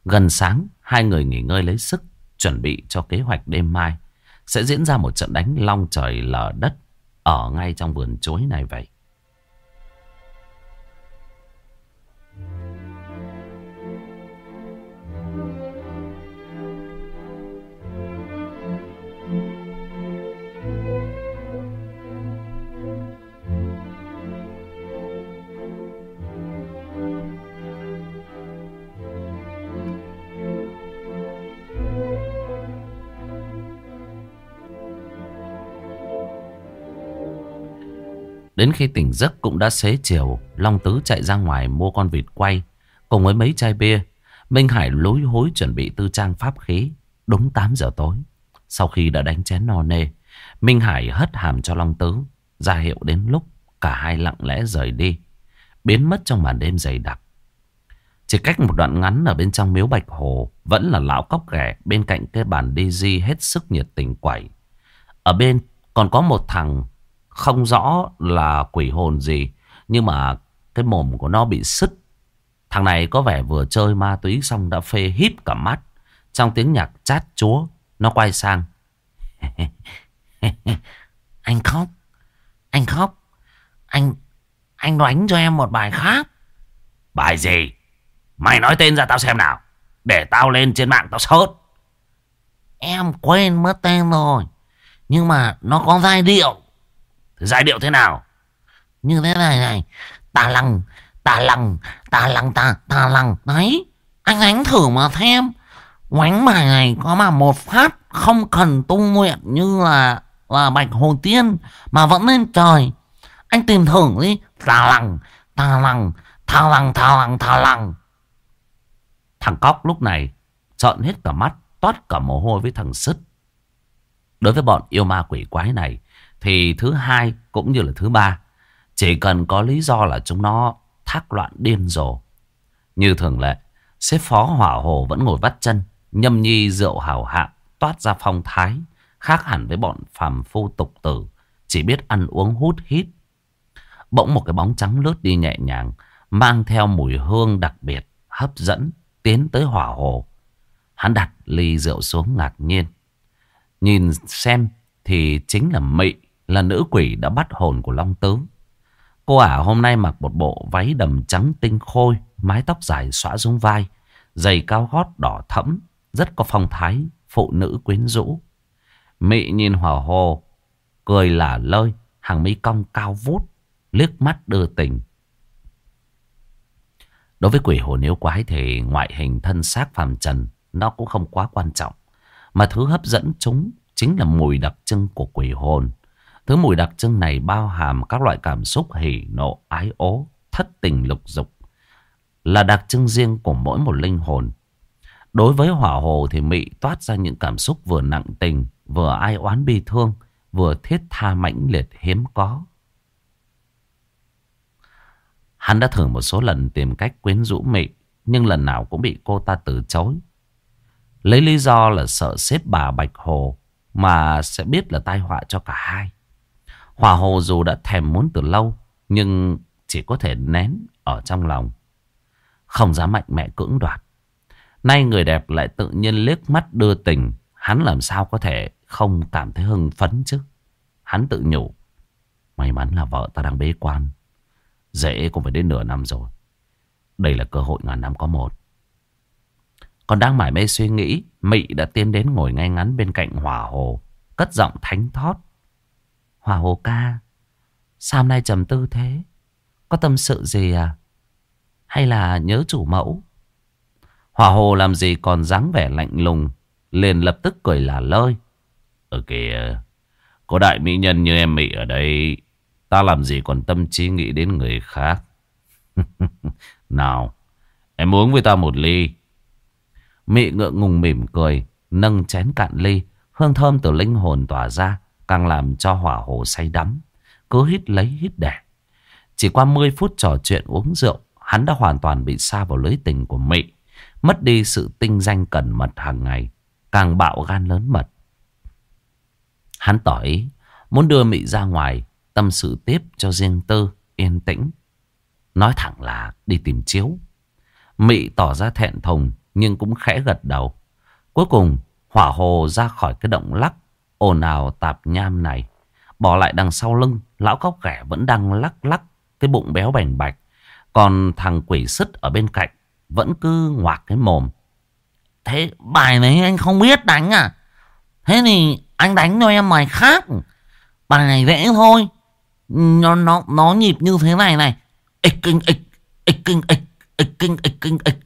Gần sáng, hai người nghỉ ngơi lấy sức, chuẩn bị cho kế hoạch đêm mai. Sẽ diễn ra một trận đánh long trời lở đất ở ngay trong vườn chuối này vậy. Đến khi tỉnh giấc cũng đã xế chiều, Long Tứ chạy ra ngoài mua con vịt quay, Cùng với mấy chai bia Minh Hải lối hối chuẩn bị tư trang pháp khí, Đúng 8 giờ tối Sau khi đã đánh chén no nê, Minh Hải hất hàm cho Long Tứ, ra hiệu đến lúc cả hai lặng lẽ rời đi. Biến mất trong màn đêm dày đặc. Chỉ cách một đoạn ngắn ở bên trong miếu Bạch Hồ, vẫn là lão cóc ghẻ bên cạnh cái bàn DJ hết sức nhiệt tình quẩy. Ở bên còn có một thằng không rõ là quỷ hồn gì, nhưng mà cái mồm của nó bị sứt. Thằng này có vẻ vừa chơi ma túy xong đã phê híp cả mắt. Trong tiếng nhạc chát chúa, nó quay sang. [laughs] Anh khóc anh khóc. Anh... Anh đánh cho em một bài khác. Bài gì? Mày nói tên ra tao xem nào. Để tao lên trên mạng tao search Em quên mất tên rồi. Nhưng mà nó có giai điệu. Giai điệu thế nào? Như thế này này. Tà lằng, tà lằng, tà lằng, tà, tà lằng. Đấy, anh đánh thử mà thêm. Quánh bài này có mà một phát không cần tu nguyện như là là bạch hồ tiên mà vẫn lên trời. Anh tìm thử đi. tà lằng, tà lằng, thà lằng, thà lằng, thà lằng. Thằng Cóc lúc này trợn hết cả mắt, toát cả mồ hôi với thằng Sứt. Đối với bọn yêu ma quỷ quái này, thì thứ hai cũng như là thứ ba, chỉ cần có lý do là chúng nó thác loạn điên rồ. Như thường lệ, xếp phó hỏa hồ vẫn ngồi vắt chân, nhâm nhi rượu hào hạng, toát ra phong thái, Khác hẳn với bọn phàm phu tục tử Chỉ biết ăn uống hút hít. Bỗng một cái bóng trắng lướt đi nhẹ nhàng Mang theo mùi hương đặc biệt Hấp dẫn Tiến tới hỏa hồ. Hắn đặt ly rượu xuống ngạc nhiên. Nhìn xem Thì chính là Mị. Là nữ quỷ đã bắt hồn của Long Tứ Cô ả hôm nay mặc một bộ váy đầm trắng tinh khôi Mái tóc dài xõa xuống vai Giày cao gót đỏ thẫm Rất có phong thái Phụ nữ quyến rũ Mị nhìn hòa hồ, cười lả lơi, hàng mi cong cao vút, liếc mắt đưa tình. Đối với quỷ hồn yêu quái thì ngoại hình thân xác phàm trần nó cũng không quá quan trọng. Mà thứ hấp dẫn chúng chính là mùi đặc trưng của quỷ hồn. Thứ mùi đặc trưng này bao hàm các loại cảm xúc hỉ, nộ, ái ố, thất tình lục dục. Là đặc trưng riêng của mỗi một linh hồn. Đối với hỏa hồ thì mị toát ra những cảm xúc vừa nặng tình, vừa ai oán bi thương, vừa thiết tha mãnh liệt hiếm có. Hắn đã thử một số lần tìm cách quyến rũ mị, nhưng lần nào cũng bị cô ta từ chối. Lấy lý do là sợ xếp bà Bạch Hồ mà sẽ biết là tai họa cho cả hai. Hòa Hồ dù đã thèm muốn từ lâu, nhưng chỉ có thể nén ở trong lòng. Không dám mạnh mẽ cưỡng đoạt. Nay người đẹp lại tự nhiên liếc mắt đưa tình, hắn làm sao có thể không cảm thấy hưng phấn chứ. Hắn tự nhủ. May mắn là vợ ta đang bế quan. Dễ cũng phải đến nửa năm rồi. Đây là cơ hội ngàn năm có một. Còn đang mải mê suy nghĩ, Mị đã tiến đến ngồi ngay ngắn bên cạnh hỏa Hồ, cất giọng thánh thót. Hỏa Hồ ca, sao nay trầm tư thế? Có tâm sự gì à? Hay là nhớ chủ mẫu? Hỏa Hồ làm gì còn dáng vẻ lạnh lùng, liền lập tức cười là lơi. Ở kìa, có đại mỹ nhân như em Mỹ ở đây, ta làm gì còn tâm trí nghĩ đến người khác. [laughs] nào, em uống với ta một ly. Mị ngượng ngùng mỉm cười, nâng chén cạn ly, hương thơm từ linh hồn tỏa ra, càng làm cho hỏa hồ say đắm. Cứ hít lấy hít đẻ. Chỉ qua 10 phút trò chuyện uống rượu, hắn đã hoàn toàn bị xa vào lưới tình của Mỹ, Mất đi sự tinh danh cẩn mật hàng ngày, càng bạo gan lớn mật. Hắn tỏ ý muốn đưa Mỹ ra ngoài tâm sự tiếp cho riêng tư, yên tĩnh. Nói thẳng là đi tìm chiếu. Mị tỏ ra thẹn thùng nhưng cũng khẽ gật đầu. Cuối cùng hỏa hồ ra khỏi cái động lắc ồn ào tạp nham này. Bỏ lại đằng sau lưng lão cóc ghẻ vẫn đang lắc lắc cái bụng béo bành bạch. Còn thằng quỷ sứt ở bên cạnh vẫn cứ ngoạc cái mồm. Thế bài này anh không biết đánh à? Thế thì anh đánh cho em bài khác. Bài này dễ thôi. Nó, nó, nó nhịp như thế này này. Ích kinh ích, ích kinh ích, ích kinh ích kinh ích,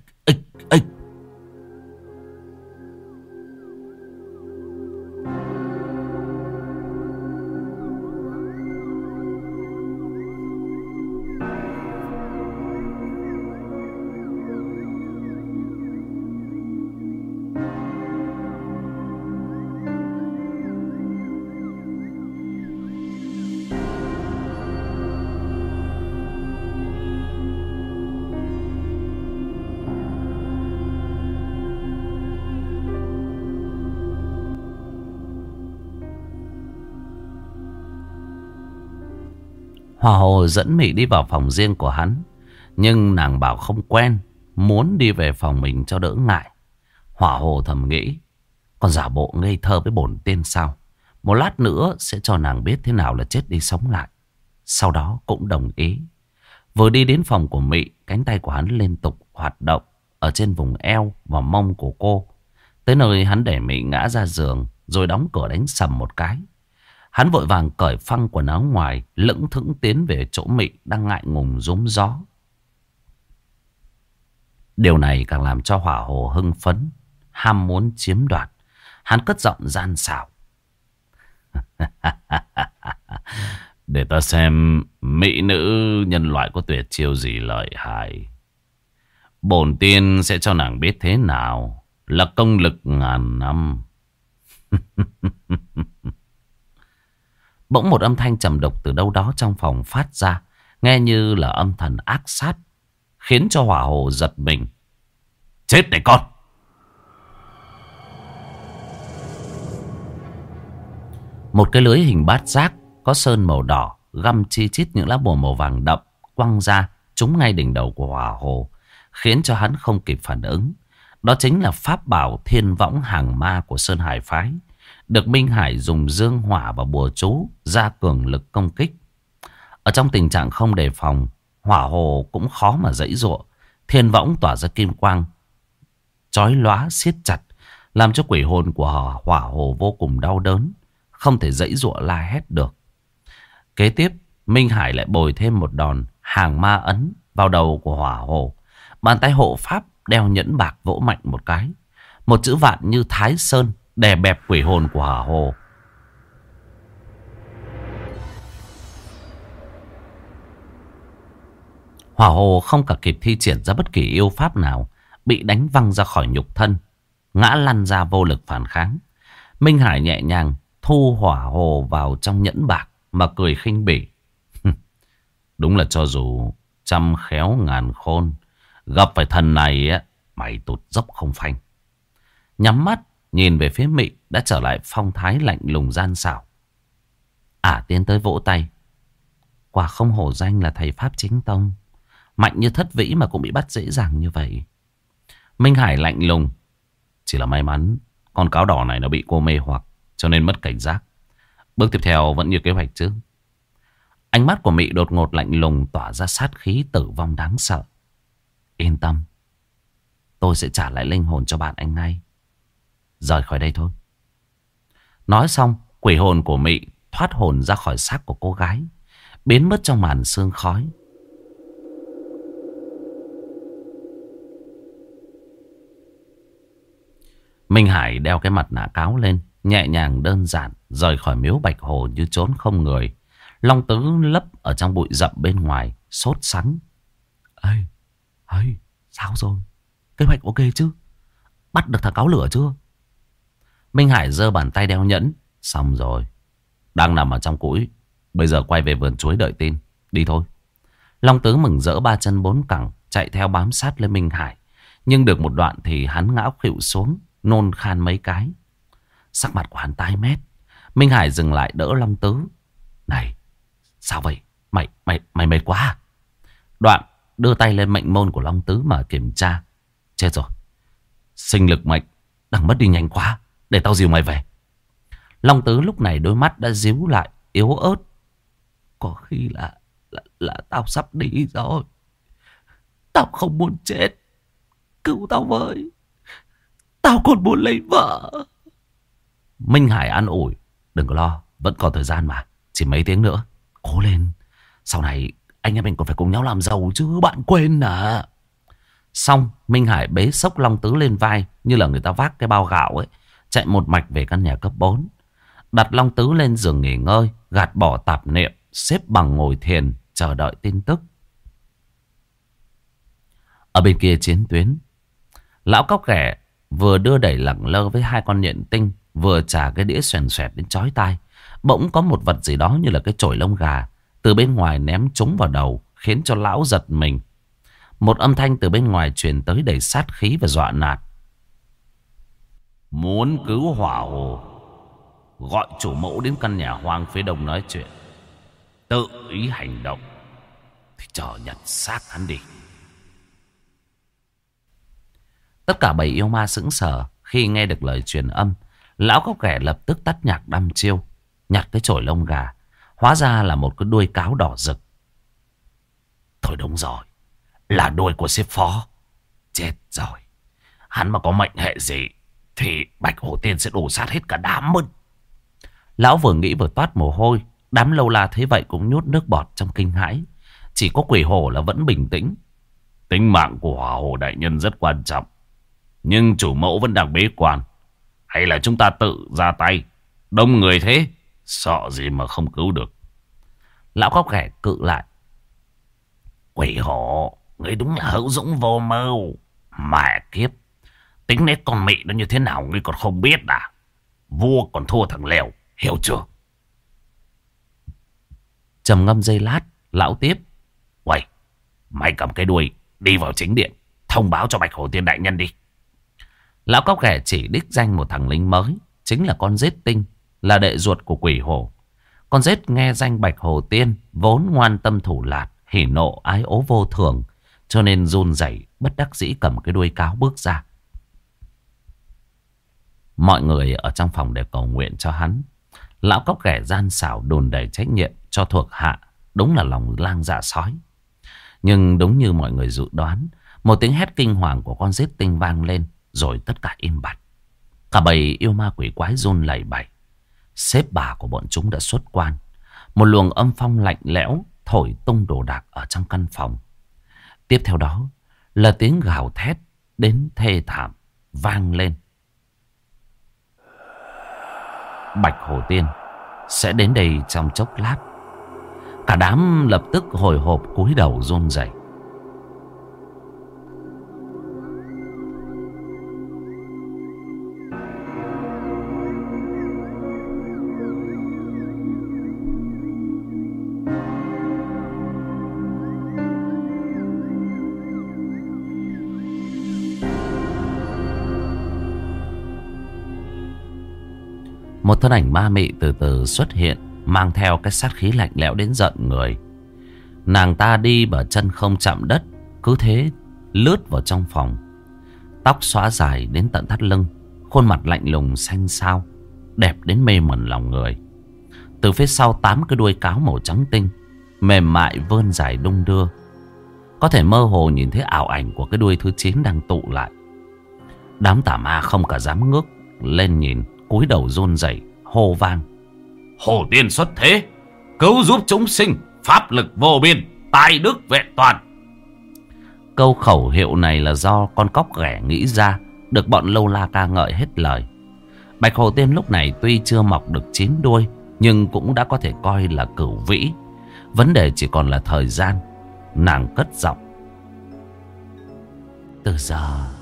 Hòa Hồ dẫn Mị đi vào phòng riêng của hắn. Nhưng nàng bảo không quen. Muốn đi về phòng mình cho đỡ ngại. Hỏa Hồ thầm nghĩ. Còn giả bộ ngây thơ với bổn tên sao. Một lát nữa sẽ cho nàng biết thế nào là chết đi sống lại. Sau đó cũng đồng ý. Vừa đi đến phòng của Mị, cánh tay của hắn liên tục hoạt động ở trên vùng eo và mông của cô. Tới nơi hắn để Mị ngã ra giường rồi đóng cửa đánh sầm một cái. Hắn vội vàng cởi phăng quần áo ngoài, lững thững tiến về chỗ Mị đang ngại ngùng rúm gió. Điều này càng làm cho hỏa hồ hưng phấn, ham muốn chiếm đoạt. Hắn cất giọng gian xảo. [laughs] Để ta xem mỹ nữ nhân loại có tuyệt chiêu gì lợi hại. Bổn tiên sẽ cho nàng biết thế nào là công lực ngàn năm. [laughs] Bỗng một âm thanh trầm độc từ đâu đó trong phòng phát ra, nghe như là âm thần ác sát, khiến cho hỏa hồ giật mình. Chết này con! Một cái lưới hình bát giác có sơn màu đỏ, găm chi chít những lá bùa màu vàng đậm, quăng ra, trúng ngay đỉnh đầu của hỏa hồ, khiến cho hắn không kịp phản ứng. Đó chính là pháp bảo thiên võng hàng ma của Sơn Hải Phái. Được Minh Hải dùng dương hỏa và bùa chú ra cường lực công kích. Ở trong tình trạng không đề phòng, hỏa hồ cũng khó mà dãy ruộng. Thiên võng tỏa ra kim quang, chói lóa siết chặt, làm cho quỷ hồn của hỏa hồ vô cùng đau đớn, không thể dãy ruộng la hét được. Kế tiếp, Minh Hải lại bồi thêm một đòn hàng ma ấn vào đầu của hỏa hồ. Bàn tay hộ pháp đeo nhẫn bạc vỗ mạnh một cái. Một chữ vạn như Thái Sơn đè bẹp quỷ hồn của hỏa hồ. Hỏa hồ không cả kịp thi triển ra bất kỳ yêu pháp nào. Bị đánh văng ra khỏi nhục thân. Ngã lăn ra vô lực phản kháng. Minh Hải nhẹ nhàng thu hỏa hồ vào trong nhẫn bạc mà cười khinh bỉ. [laughs] Đúng là cho dù trăm khéo ngàn khôn, gặp phải thần này á, mày tụt dốc không phanh. Nhắm mắt, nhìn về phía mị đã trở lại phong thái lạnh lùng gian xảo. Ả tiến tới vỗ tay. Quả không hổ danh là thầy Pháp chính tông. Mạnh như thất vĩ mà cũng bị bắt dễ dàng như vậy. Minh Hải lạnh lùng. Chỉ là may mắn, con cáo đỏ này nó bị cô mê hoặc, cho nên mất cảnh giác. Bước tiếp theo vẫn như kế hoạch chứ. Ánh mắt của Mị đột ngột lạnh lùng tỏa ra sát khí tử vong đáng sợ. Yên tâm. Tôi sẽ trả lại linh hồn cho bạn anh ngay. Rời khỏi đây thôi. Nói xong, quỷ hồn của Mị thoát hồn ra khỏi xác của cô gái. Biến mất trong màn sương khói. Minh Hải đeo cái mặt nạ cáo lên. Nhẹ nhàng đơn giản rời khỏi miếu bạch hồ như trốn không người. Long tứ lấp ở trong bụi rậm bên ngoài, sốt sắng. Ê, ê, sao rồi? Kế hoạch ok chứ? Bắt được thằng cáo lửa chưa? Minh Hải giơ bàn tay đeo nhẫn. Xong rồi. Đang nằm ở trong cũi. Bây giờ quay về vườn chuối đợi tin. Đi thôi. Long tứ mừng rỡ ba chân bốn cẳng. Chạy theo bám sát lên Minh Hải. Nhưng được một đoạn thì hắn ngã khịu xuống. Nôn khan mấy cái. Sắc mặt của hắn tái mét. Minh Hải dừng lại đỡ Long Tứ. Này, sao vậy? Mày, mày, mày mệt quá à? Đoạn đưa tay lên mệnh môn của Long Tứ mà kiểm tra. Chết rồi. Sinh lực mạnh, đang mất đi nhanh quá. Để tao dìu mày về. Long Tứ lúc này đôi mắt đã díu lại, yếu ớt. Có khi là, là, là tao sắp đi rồi. Tao không muốn chết. Cứu tao với. Tao còn muốn lấy vợ. Minh Hải an ủi. Đừng có lo, vẫn còn thời gian mà. Chỉ mấy tiếng nữa. Cố lên. Sau này anh em mình còn phải cùng nhau làm giàu chứ. Bạn quên à. Xong, Minh Hải bế sốc Long Tứ lên vai như là người ta vác cái bao gạo ấy. Chạy một mạch về căn nhà cấp 4. Đặt Long Tứ lên giường nghỉ ngơi, gạt bỏ tạp niệm, xếp bằng ngồi thiền, chờ đợi tin tức. Ở bên kia chiến tuyến, lão cóc ghẻ vừa đưa đẩy lẳng lơ với hai con nhện tinh Vừa trả cái đĩa xoèn xoẹt đến chói tai Bỗng có một vật gì đó như là cái chổi lông gà Từ bên ngoài ném trúng vào đầu Khiến cho lão giật mình Một âm thanh từ bên ngoài truyền tới đầy sát khí và dọa nạt Muốn cứu hỏa hồ Gọi chủ mẫu đến căn nhà hoang phía đông nói chuyện tự ý hành động thì chờ nhặt xác hắn đi. Tất cả bảy yêu ma sững sờ khi nghe được lời truyền âm. Lão có kẻ lập tức tắt nhạc đăm chiêu, nhặt cái chổi lông gà. Hóa ra là một cái đuôi cáo đỏ rực. Thôi đúng rồi, là đuôi của xếp phó. Chết rồi, hắn mà có mệnh hệ gì thì Bạch Hổ Tiên sẽ đổ sát hết cả đám mất. Lão vừa nghĩ vừa toát mồ hôi. Đám lâu la thấy vậy cũng nhốt nước bọt trong kinh hãi. Chỉ có quỷ hổ là vẫn bình tĩnh. Tính mạng của hỏa hổ đại nhân rất quan trọng. Nhưng chủ mẫu vẫn đang bế quan. Hay là chúng ta tự ra tay. Đông người thế. Sợ gì mà không cứu được. Lão có kẻ cự lại. Quỷ hổ. Ngươi đúng là hữu dũng vô mưu. Mẹ kiếp. Tính nét con mị nó như thế nào ngươi còn không biết à. Vua còn thua thằng lèo. Hiểu chưa? trầm ngâm giây lát. Lão tiếp. Uầy. Mày cầm cái đuôi. Đi vào chính điện. Thông báo cho Bạch hồ Tiên Đại Nhân đi. Lão cóc ghẻ chỉ đích danh một thằng lính mới. Chính là con giết tinh. Là đệ ruột của quỷ hồ Con giết nghe danh Bạch Hồ Tiên. Vốn ngoan tâm thủ lạt. Hỉ nộ, ái ố vô thường. Cho nên run rẩy, bất đắc dĩ cầm cái đuôi cáo bước ra. Mọi người ở trong phòng đều cầu nguyện cho hắn. Lão cóc ghẻ gian xảo đồn đầy trách nhiệm cho thuộc hạ. Đúng là lòng lang dạ sói. Nhưng đúng như mọi người dự đoán. Một tiếng hét kinh hoàng của con giết tinh vang lên. Rồi tất cả im bặt. Cả bầy yêu ma quỷ quái run lẩy bẩy. Xếp bà của bọn chúng đã xuất quan. Một luồng âm phong lạnh lẽo thổi tung đồ đạc ở trong căn phòng. Tiếp theo đó, là tiếng gào thét đến thê thảm vang lên. Bạch Hồ Tiên sẽ đến đây trong chốc lát. Cả đám lập tức hồi hộp cúi đầu run rẩy. Một thân ảnh ma mị từ từ xuất hiện, Mang theo cái sát khí lạnh lẽo đến giận người. Nàng ta đi bờ chân không chạm đất, Cứ thế lướt vào trong phòng. Tóc xóa dài đến tận thắt lưng, Khuôn mặt lạnh lùng xanh xao, Đẹp đến mê mẩn lòng người. Từ phía sau tám cái đuôi cáo màu trắng tinh, Mềm mại vươn dài đung đưa. Có thể mơ hồ nhìn thấy ảo ảnh của cái đuôi thứ 9 đang tụ lại. Đám tà ma không cả dám ngước lên nhìn cúi đầu run rẩy hô vang. Hồ tiên xuất thế Cứu giúp chúng sinh Pháp lực vô biên Tài đức vẹn toàn. Câu khẩu hiệu này là do con cóc ghẻ nghĩ ra Được bọn lâu la ca ngợi hết lời. Bạch Hồ Tiên lúc này tuy chưa mọc được chín đuôi Nhưng cũng đã có thể coi là cửu vĩ. Vấn đề chỉ còn là thời gian. Nàng cất giọng. Từ giờ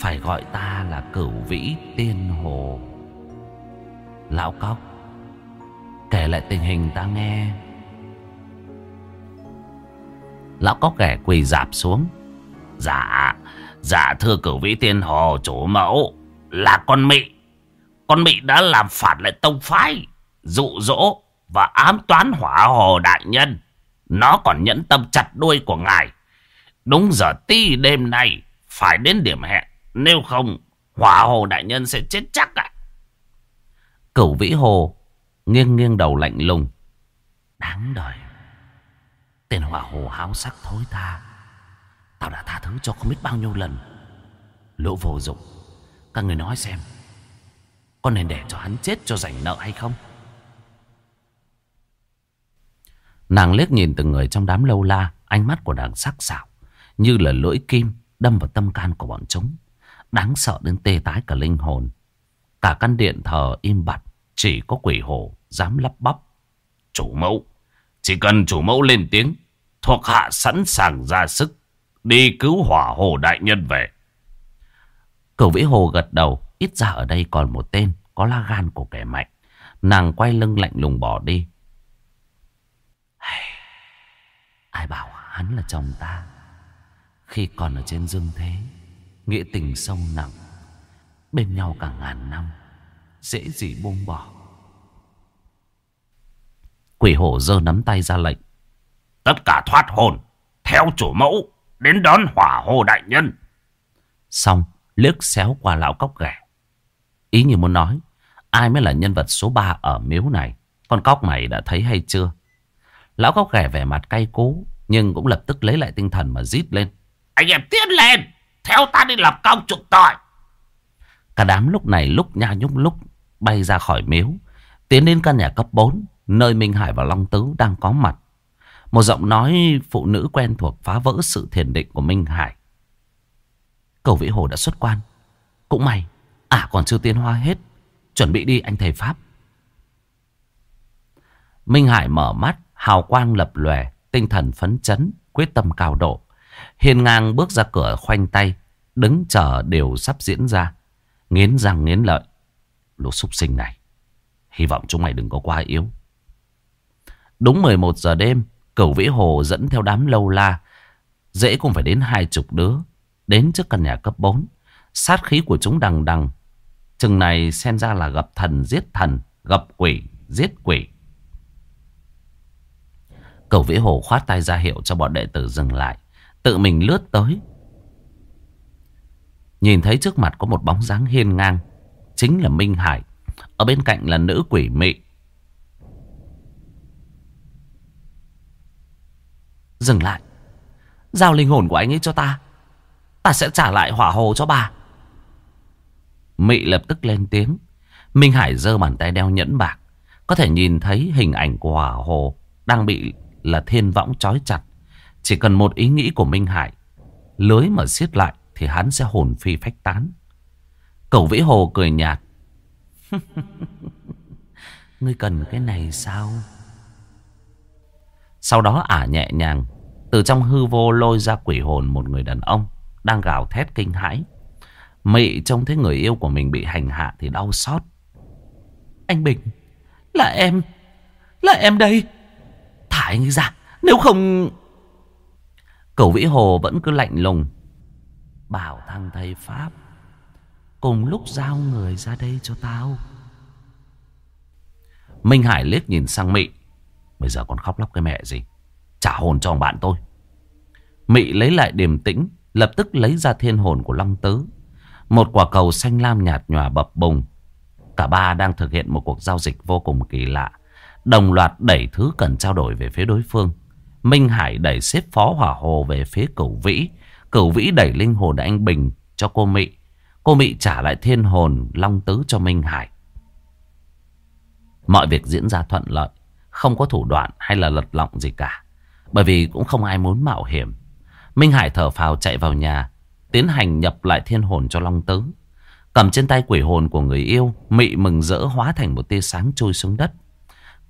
phải gọi ta là cửu vĩ tiên hồ. Lão Cóc Kể lại tình hình ta nghe. Lão Cóc ghẻ quỳ dạp xuống. Dạ Dạ thưa cửu vĩ tiên hồ chủ mẫu, Là con mị. Con mị đã làm phản lại tông phái, Dụ dỗ Và ám toán hỏa hồ đại nhân. Nó còn nhẫn tâm chặt đuôi của ngài. Đúng giờ ti đêm nay, Phải đến điểm hẹn. Nếu không, Hỏa hồ đại nhân sẽ chết chắc ạ. Cửu vĩ hồ Nghiêng nghiêng đầu lạnh lùng. Đáng đời. Tên hỏa hồ háo sắc thối tha. Tao đã tha thứ cho không biết bao nhiêu lần. Lỗ vô dụng. Các người nói xem, Có nên để cho hắn chết cho rảnh nợ hay không? Nàng liếc nhìn từng người trong đám lâu la, Ánh mắt của nàng sắc sảo, Như là lưỡi kim đâm vào tâm can của bọn chúng. Đáng sợ đến tê tái cả linh hồn. Cả căn điện thờ im bặt, Chỉ có quỷ hổ dám lắp bắp. Chủ mẫu, Chỉ cần chủ mẫu lên tiếng, Thuộc hạ sẵn sàng ra sức, Đi cứu hỏa hồ đại nhân về. Cửu vĩ hồ gật đầu, Ít ra ở đây còn một tên Có la gan của kẻ mạnh. Nàng quay lưng lạnh lùng bỏ đi. Ai bảo hắn là chồng ta? Khi còn ở trên dương thế Nghĩa tình sâu nặng Bên nhau cả ngàn năm, Dễ gì buông bỏ Quỷ hổ giơ nắm tay ra lệnh. Tất cả thoát hồn. Theo chủ mẫu. Đến đón hỏa hồ đại nhân. Xong, liếc xéo qua lão cóc ghẻ. Ý như muốn nói. Ai mới là nhân vật số 3 ở miếu này. Con cóc mày đã thấy hay chưa? Lão cóc ghẻ vẻ mặt cay cú. Nhưng cũng lập tức lấy lại tinh thần mà rít lên. Anh em tiến lên. Theo ta đi lập công trục tội. Cả đám lúc này lúc nha nhúc lúc bay ra khỏi miếu. Tiến đến căn nhà cấp 4. Nơi Minh Hải và Long Tứ đang có mặt. Một giọng nói phụ nữ quen thuộc phá vỡ sự thiền định của Minh Hải. Cầu Vĩ Hồ đã xuất quan. Cũng may, à còn chưa tiến hoa hết. Chuẩn bị đi anh thầy Pháp. Minh Hải mở mắt, hào quang lập lòe, tinh thần phấn chấn, quyết tâm cao độ. Hiên ngang bước ra cửa khoanh tay, đứng chờ điều sắp diễn ra. Nghiến răng nghiến lợi. Lũ súc sinh này, hy vọng chúng mày đừng có quá yếu. Đúng 11 giờ đêm, Cửu Vĩ Hồ dẫn theo đám lâu la. Dễ cũng phải đến hai chục đứa. Đến trước căn nhà cấp 4. Sát khí của chúng đằng đằng. Chừng này xem ra là gặp thần giết thần. Gặp quỷ giết quỷ. Cẩu Vĩ Hồ khoát tay ra hiệu cho bọn đệ tử dừng lại. Tự mình lướt tới. Nhìn thấy trước mặt có một bóng dáng hiên ngang. Chính là Minh Hải. Ở bên cạnh là nữ quỷ mị. Dừng lại. Giao linh hồn của anh ấy cho ta. Ta sẽ trả lại hỏa hồ cho bà. Mị lập tức lên tiếng. Minh Hải giơ bàn tay đeo nhẫn bạc. Có thể nhìn thấy hình ảnh của hỏa hồ đang bị là thiên võng trói chặt. Chỉ cần một ý nghĩ của Minh Hải. Lưới mà siết lại thì hắn sẽ hồn phi phách tán. Cậu Vĩ Hồ cười nhạt. [laughs] Ngươi cần cái này sao? Sau đó ả nhẹ nhàng từ trong hư vô lôi ra quỷ hồn một người đàn ông đang gào thét kinh hãi. Mị trông thấy người yêu của mình bị hành hạ thì đau xót. Anh Bình, là em, là em đây. Thả anh ra, nếu không... Cẩu Vĩ Hồ vẫn cứ lạnh lùng. Bảo thằng thầy Pháp, cùng lúc giao người ra đây cho tao. Minh Hải liếc nhìn sang Mị. Bây giờ còn khóc lóc cái mẹ gì Trả hồn cho ông bạn tôi Mị lấy lại điềm tĩnh Lập tức lấy ra thiên hồn của Long Tứ Một quả cầu xanh lam nhạt nhòa bập bùng Cả ba đang thực hiện một cuộc giao dịch vô cùng kỳ lạ Đồng loạt đẩy thứ cần trao đổi về phía đối phương Minh Hải đẩy xếp phó hỏa hồ về phía cửu vĩ Cửu vĩ đẩy linh hồn anh Bình cho cô mỹ Cô mỹ trả lại thiên hồn Long Tứ cho Minh Hải Mọi việc diễn ra thuận lợi, không có thủ đoạn hay là lật lọng gì cả. Bởi vì cũng không ai muốn mạo hiểm. Minh Hải thở phào chạy vào nhà. Tiến hành nhập lại thiên hồn cho Long Tứ. Cầm trên tay quỷ hồn của người yêu. Mị mừng rỡ hóa thành một tia sáng trôi xuống đất.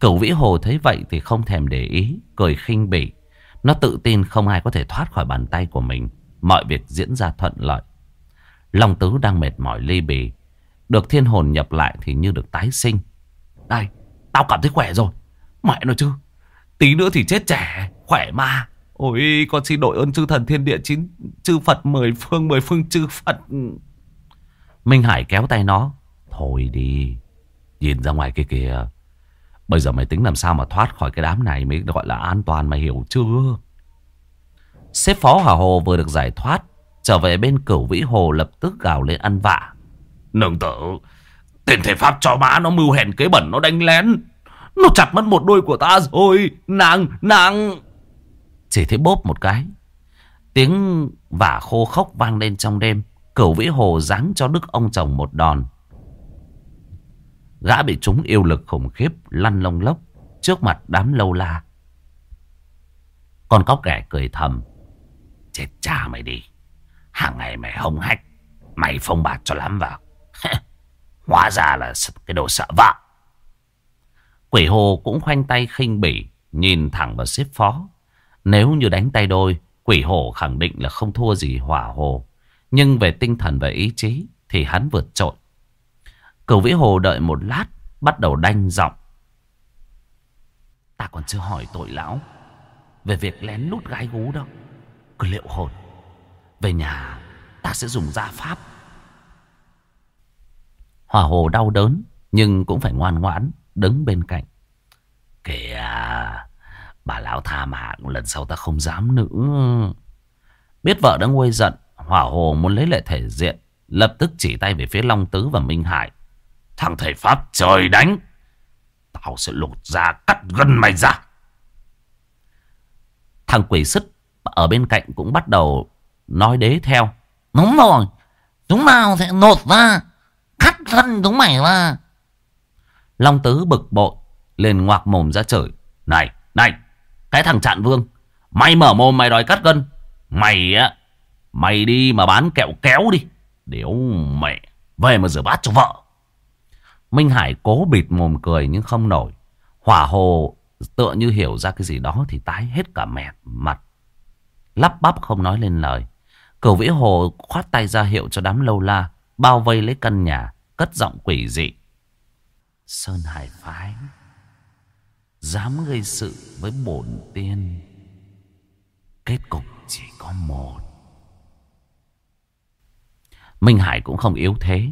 Cửu Vĩ Hồ thấy vậy thì không thèm để ý. Cười khinh bỉ. Nó tự tin không ai có thể thoát khỏi bàn tay của mình. Mọi việc diễn ra thuận lợi. Long Tứ đang mệt mỏi ly bì. Được thiên hồn nhập lại thì như được tái sinh. Đây, tao cảm thấy khỏe rồi. Mẹ nói chứ Tí nữa thì chết trẻ Khỏe mà Ôi con xin đội ơn chư thần thiên địa chín Chư Phật mười phương mười phương chư Phật Minh Hải kéo tay nó Thôi đi Nhìn ra ngoài kia kìa Bây giờ mày tính làm sao mà thoát khỏi cái đám này Mới gọi là an toàn mày hiểu chưa Xếp phó Hà Hồ vừa được giải thoát Trở về bên cửu vĩ hồ lập tức gào lên ăn vạ Nương tử Tên thể pháp cho má nó mưu hèn kế bẩn nó đánh lén nó chặt mất một đôi của ta rồi. Nàng, nàng. Chỉ thấy bốp một cái. Tiếng vả khô khốc vang lên trong đêm. Cửu vĩ hồ giáng cho đức ông chồng một đòn. Gã bị chúng yêu lực khủng khiếp lăn lông lốc trước mặt đám lâu la. Con cóc ghẻ cười thầm. Chết cha mày đi. Hàng ngày mày hông hách. Mày phong bạc cho lắm vào. [laughs] Hóa ra là cái đồ sợ vợ. Quỷ hồ cũng khoanh tay khinh bỉ, nhìn thẳng vào xếp phó. Nếu như đánh tay đôi, quỷ hồ khẳng định là không thua gì hỏa hồ. Nhưng về tinh thần và ý chí thì hắn vượt trội. Cửu vĩ hồ đợi một lát, bắt đầu đanh giọng. Ta còn chưa hỏi tội lão về việc lén lút gái gú đâu. Liệu hồn. Về nhà ta sẽ dùng gia pháp. hòa hồ đau đớn nhưng cũng phải ngoan ngoãn đứng bên cạnh. Kìa, Bà lão tha mạng lần sau ta không dám nữa. Biết vợ đã nguôi giận, hỏa hồ muốn lấy lại thể diện. Lập tức chỉ tay về phía Long Tứ và Minh Hải. Thằng thầy Pháp trời đánh. Tao sẽ lột ra cắt gân mày ra. Thằng quỷ sứt ở bên cạnh cũng bắt đầu nói đế theo. Đúng rồi. Chúng nào sẽ nột ra. Cắt gân chúng mày ra. Long Tứ bực bội. Lên ngoạc mồm ra chửi. Này, này. Cái thằng Trạn Vương. Mày mở mồm mày đòi cắt gân. Mày á. Mày đi mà bán kẹo kéo đi. Điếu mẹ. Về mà rửa bát cho vợ. Minh Hải cố bịt mồm cười nhưng không nổi. Hỏa hồ tựa như hiểu ra cái gì đó thì tái hết cả mẹ mặt. Lắp bắp không nói lên lời. Cửu vĩ hồ khoát tay ra hiệu cho đám lâu la. Bao vây lấy căn nhà. Cất giọng quỷ dị. Sơn Hải phái. Dám gây sự với bổn tiên. Kết cục chỉ có một. Minh Hải cũng không yếu thế.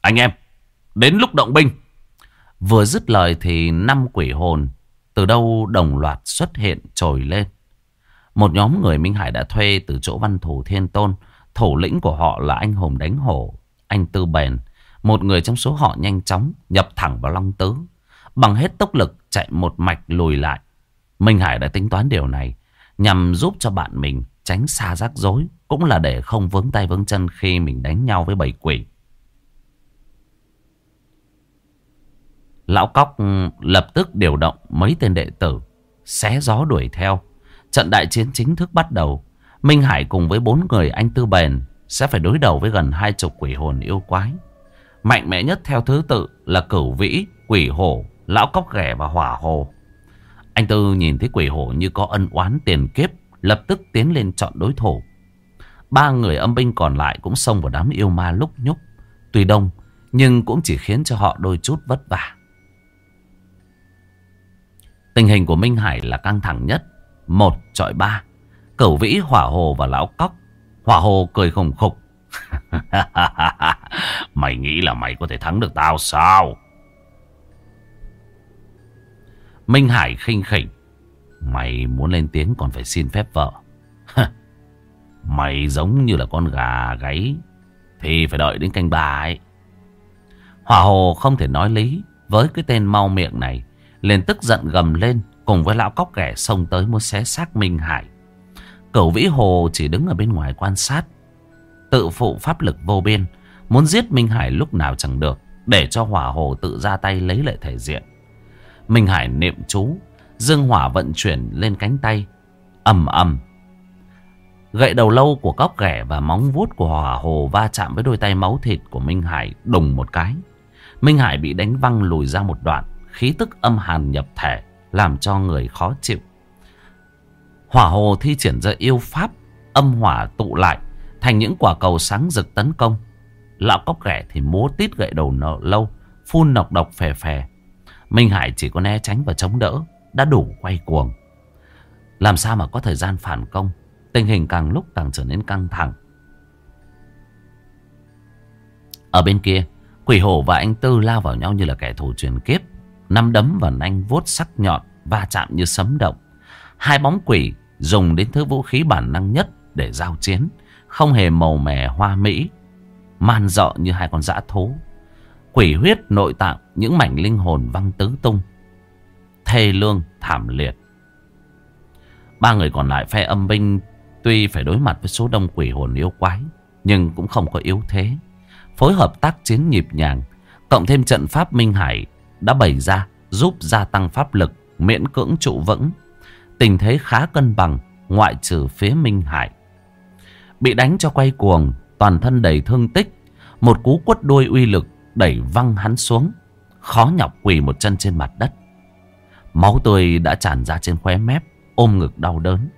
Anh em. Đến lúc động binh. Vừa dứt lời thì năm quỷ hồn từ đâu đồng loạt xuất hiện trồi lên. Một nhóm người Minh Hải đã thuê từ chỗ văn thủ thiên tôn. Thủ lĩnh của họ là anh hùng đánh hổ, anh Tư Bền. Một người trong số họ nhanh chóng nhập thẳng vào Long Tứ. Bằng hết tốc lực chạy một mạch lùi lại. Minh Hải đã tính toán điều này nhằm giúp cho bạn mình tránh xa rắc rối. Cũng là để không vướng tay vướng chân khi mình đánh nhau với bầy quỷ. Lão Cóc lập tức điều động mấy tên đệ tử, xé gió đuổi theo. Trận đại chiến chính thức bắt đầu. Minh Hải cùng với bốn người anh Tư Bền sẽ phải đối đầu với gần hai chục quỷ hồn yêu quái. Mạnh mẽ nhất theo thứ tự là Cửu Vĩ, Quỷ Hổ, Lão Cóc Ghẻ và Hỏa Hồ. Anh Tư nhìn thấy Quỷ Hổ như có ân oán tiền kiếp, lập tức tiến lên chọn đối thủ. Ba người âm binh còn lại cũng xông vào đám yêu ma lúc nhúc. Tuy đông, nhưng cũng chỉ khiến cho họ đôi chút vất vả. Tình hình của Minh Hải là căng thẳng nhất. Một trọi ba. Cửu vĩ, hỏa hồ và lão cóc. Hỏa hồ cười khùng khục. [laughs] mày nghĩ là mày có thể thắng được tao sao? Minh Hải khinh khỉnh. Mày muốn lên tiếng còn phải xin phép vợ. [laughs] mày giống như là con gà gáy. Thì phải đợi đến canh bà ấy. Hỏa hồ không thể nói lý với cái tên mau miệng này liền tức giận gầm lên cùng với lão cóc ghẻ xông tới muốn xé xác Minh Hải. Cửu Vĩ Hồ chỉ đứng ở bên ngoài quan sát, tự phụ pháp lực vô biên, muốn giết Minh Hải lúc nào chẳng được, để cho Hỏa Hồ tự ra tay lấy lại thể diện. Minh Hải niệm chú, dương hỏa vận chuyển lên cánh tay, ầm ầm. Gậy đầu lâu của cóc ghẻ và móng vuốt của Hỏa Hồ va chạm với đôi tay máu thịt của Minh Hải đùng một cái. Minh Hải bị đánh văng lùi ra một đoạn, khí tức âm hàn nhập thể, làm cho người khó chịu. Hỏa hồ thi triển ra yêu pháp, âm hỏa tụ lại, thành những quả cầu sáng rực tấn công. Lão cóc ghẻ thì múa tít gậy đầu nợ lâu, phun nọc độc phè phè. Minh Hải chỉ có né tránh và chống đỡ, đã đủ quay cuồng. Làm sao mà có thời gian phản công, tình hình càng lúc càng trở nên căng thẳng. Ở bên kia, Quỷ hổ và anh Tư lao vào nhau như là kẻ thù truyền kiếp. Năm đấm và nanh vuốt sắc nhọn, va chạm như sấm động. Hai bóng quỷ dùng đến thứ vũ khí bản năng nhất để giao chiến. Không hề màu mè hoa mỹ. Man dọ như hai con dã thú. Quỷ huyết nội tạng, những mảnh linh hồn văng tứ tung. Thê lương thảm liệt. Ba người còn lại phe âm binh tuy phải đối mặt với số đông quỷ hồn yêu quái. Nhưng cũng không có yếu thế. Phối hợp tác chiến nhịp nhàng. Cộng thêm trận pháp Minh Hải đã bày ra giúp gia tăng pháp lực miễn cưỡng trụ vững. Tình thế khá cân bằng ngoại trừ phía Minh Hải. Bị đánh cho quay cuồng, toàn thân đầy thương tích. Một cú quất đuôi uy lực đẩy văng hắn xuống. Khó nhọc quỳ một chân trên mặt đất. Máu tươi đã tràn ra trên khóe mép, ôm ngực đau đớn.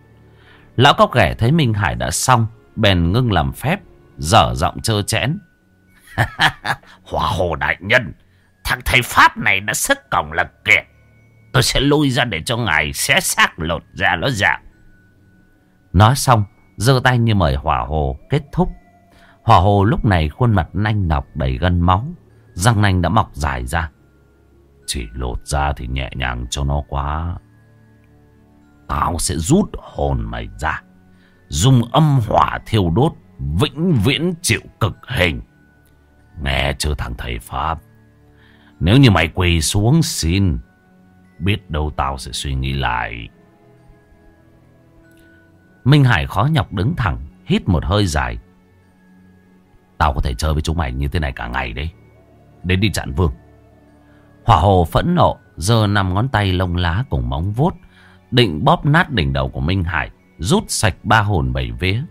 Lão cóc ghẻ thấy Minh Hải đã xong, bèn ngưng làm phép, dở giọng trơ chẽn. [laughs] Hòa hồ đại nhân, thằng thầy Pháp này đã sức cổng là kiệt. Tôi sẽ lui ra để cho ngài xé xác lột ra nó ra. Nói xong, giơ tay như mời hỏa hồ kết thúc. Hỏa hồ lúc này khuôn mặt nanh nọc đầy gân máu, răng nanh đã mọc dài ra. Chỉ lột ra thì nhẹ nhàng cho nó quá. Tao sẽ rút hồn mày ra. Dùng âm hỏa thiêu đốt. Vĩnh viễn chịu cực hình. Nghe chưa thằng thầy Pháp. Nếu như mày quỳ xuống, xin. Biết đâu tao sẽ suy nghĩ lại. Minh Hải khó nhọc đứng thẳng. Hít một hơi dài. Tao có thể chơi với chúng mày như thế này cả ngày đấy. Đến đi chặn vương. Hỏa hồ phẫn nộ. Giờ năm ngón tay lông lá cùng móng vuốt. Định bóp nát đỉnh đầu của Minh Hải. Rút sạch ba hồn bảy vía.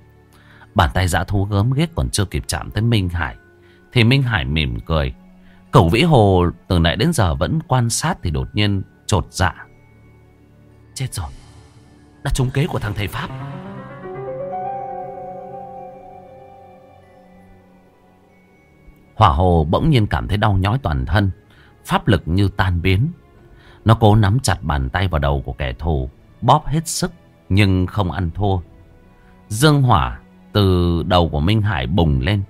Bàn tay dã thú gớm ghét còn chưa kịp chạm tới Minh Hải. Thì Minh Hải mỉm cười. Cẩu vĩ hồ từ nãy đến giờ vẫn quan sát thì đột nhiên trột dạ. Chết rồi. Đã trúng kế của thằng thầy Pháp. Hỏa hồ bỗng nhiên cảm thấy đau nhói toàn thân. Pháp lực như tan biến. Nó cố nắm chặt bàn tay vào đầu của kẻ thù. Bóp hết sức nhưng không ăn thua. Dương hỏa từ đầu của Minh Hải bùng lên.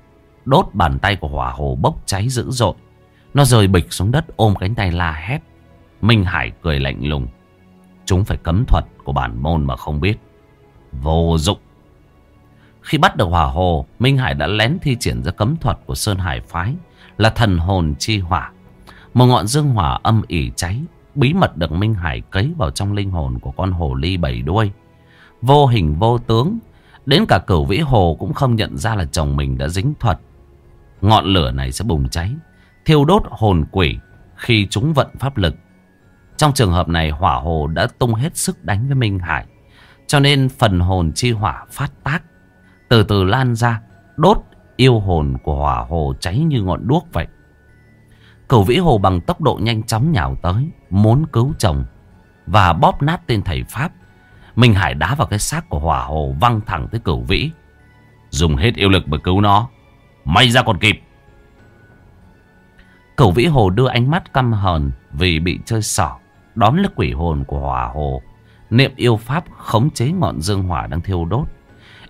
Đốt bàn tay của hỏa hồ bốc cháy dữ dội. Nó rơi bịch xuống đất ôm cánh tay la hét. Minh Hải cười lạnh lùng. Chúng phải cấm thuật của bản môn mà không biết. Vô dụng. Khi bắt được hỏa hồ, Minh Hải đã lén thi triển ra cấm thuật của Sơn Hải Phái là thần hồn chi hỏa. Một ngọn dương hỏa âm ỉ cháy, bí mật được Minh Hải cấy vào trong linh hồn của con hồ ly bảy đuôi. Vô hình vô tướng, đến cả cửu vĩ hồ cũng không nhận ra là chồng mình đã dính thuật. Ngọn lửa này sẽ bùng cháy, thiêu đốt hồn quỷ khi chúng vận pháp lực. Trong trường hợp này, hỏa hồ đã tung hết sức đánh với Minh Hải. Cho nên phần hồn chi hỏa phát tác. Từ từ lan ra. Đốt yêu hồn của hỏa hồ cháy như ngọn đuốc vậy. Cửu vĩ hồ bằng tốc độ nhanh chóng nhào tới. Muốn cứu chồng. Và bóp nát tên thầy Pháp. Minh Hải đá vào cái xác của hỏa hồ văng thẳng tới cửu vĩ. Dùng hết yêu lực mà cứu nó. May ra còn kịp. Cửu vĩ hồ đưa ánh mắt căm hờn vì bị chơi xỏ. Đón lấy quỷ hồn của hỏa hồ. Niệm yêu pháp khống chế ngọn dương hỏa đang thiêu đốt.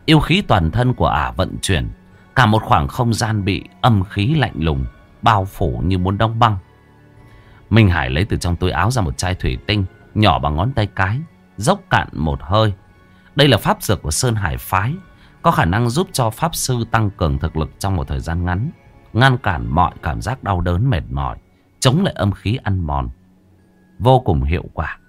Yêu khí toàn thân của ả vận chuyển. Cả một khoảng không gian bị âm khí lạnh lùng. Bao phủ như muốn đông băng. Minh Hải lấy từ trong túi áo ra một chai thủy tinh. Nhỏ bằng ngón tay cái. Dốc cạn một hơi. Đây là pháp dược của Sơn Hải Phái. Có khả năng giúp cho pháp sư tăng cường thực lực trong một thời gian ngắn. Ngăn cản mọi cảm giác đau đớn mệt mỏi. Chống lại âm khí ăn mòn vô cùng hiệu quả.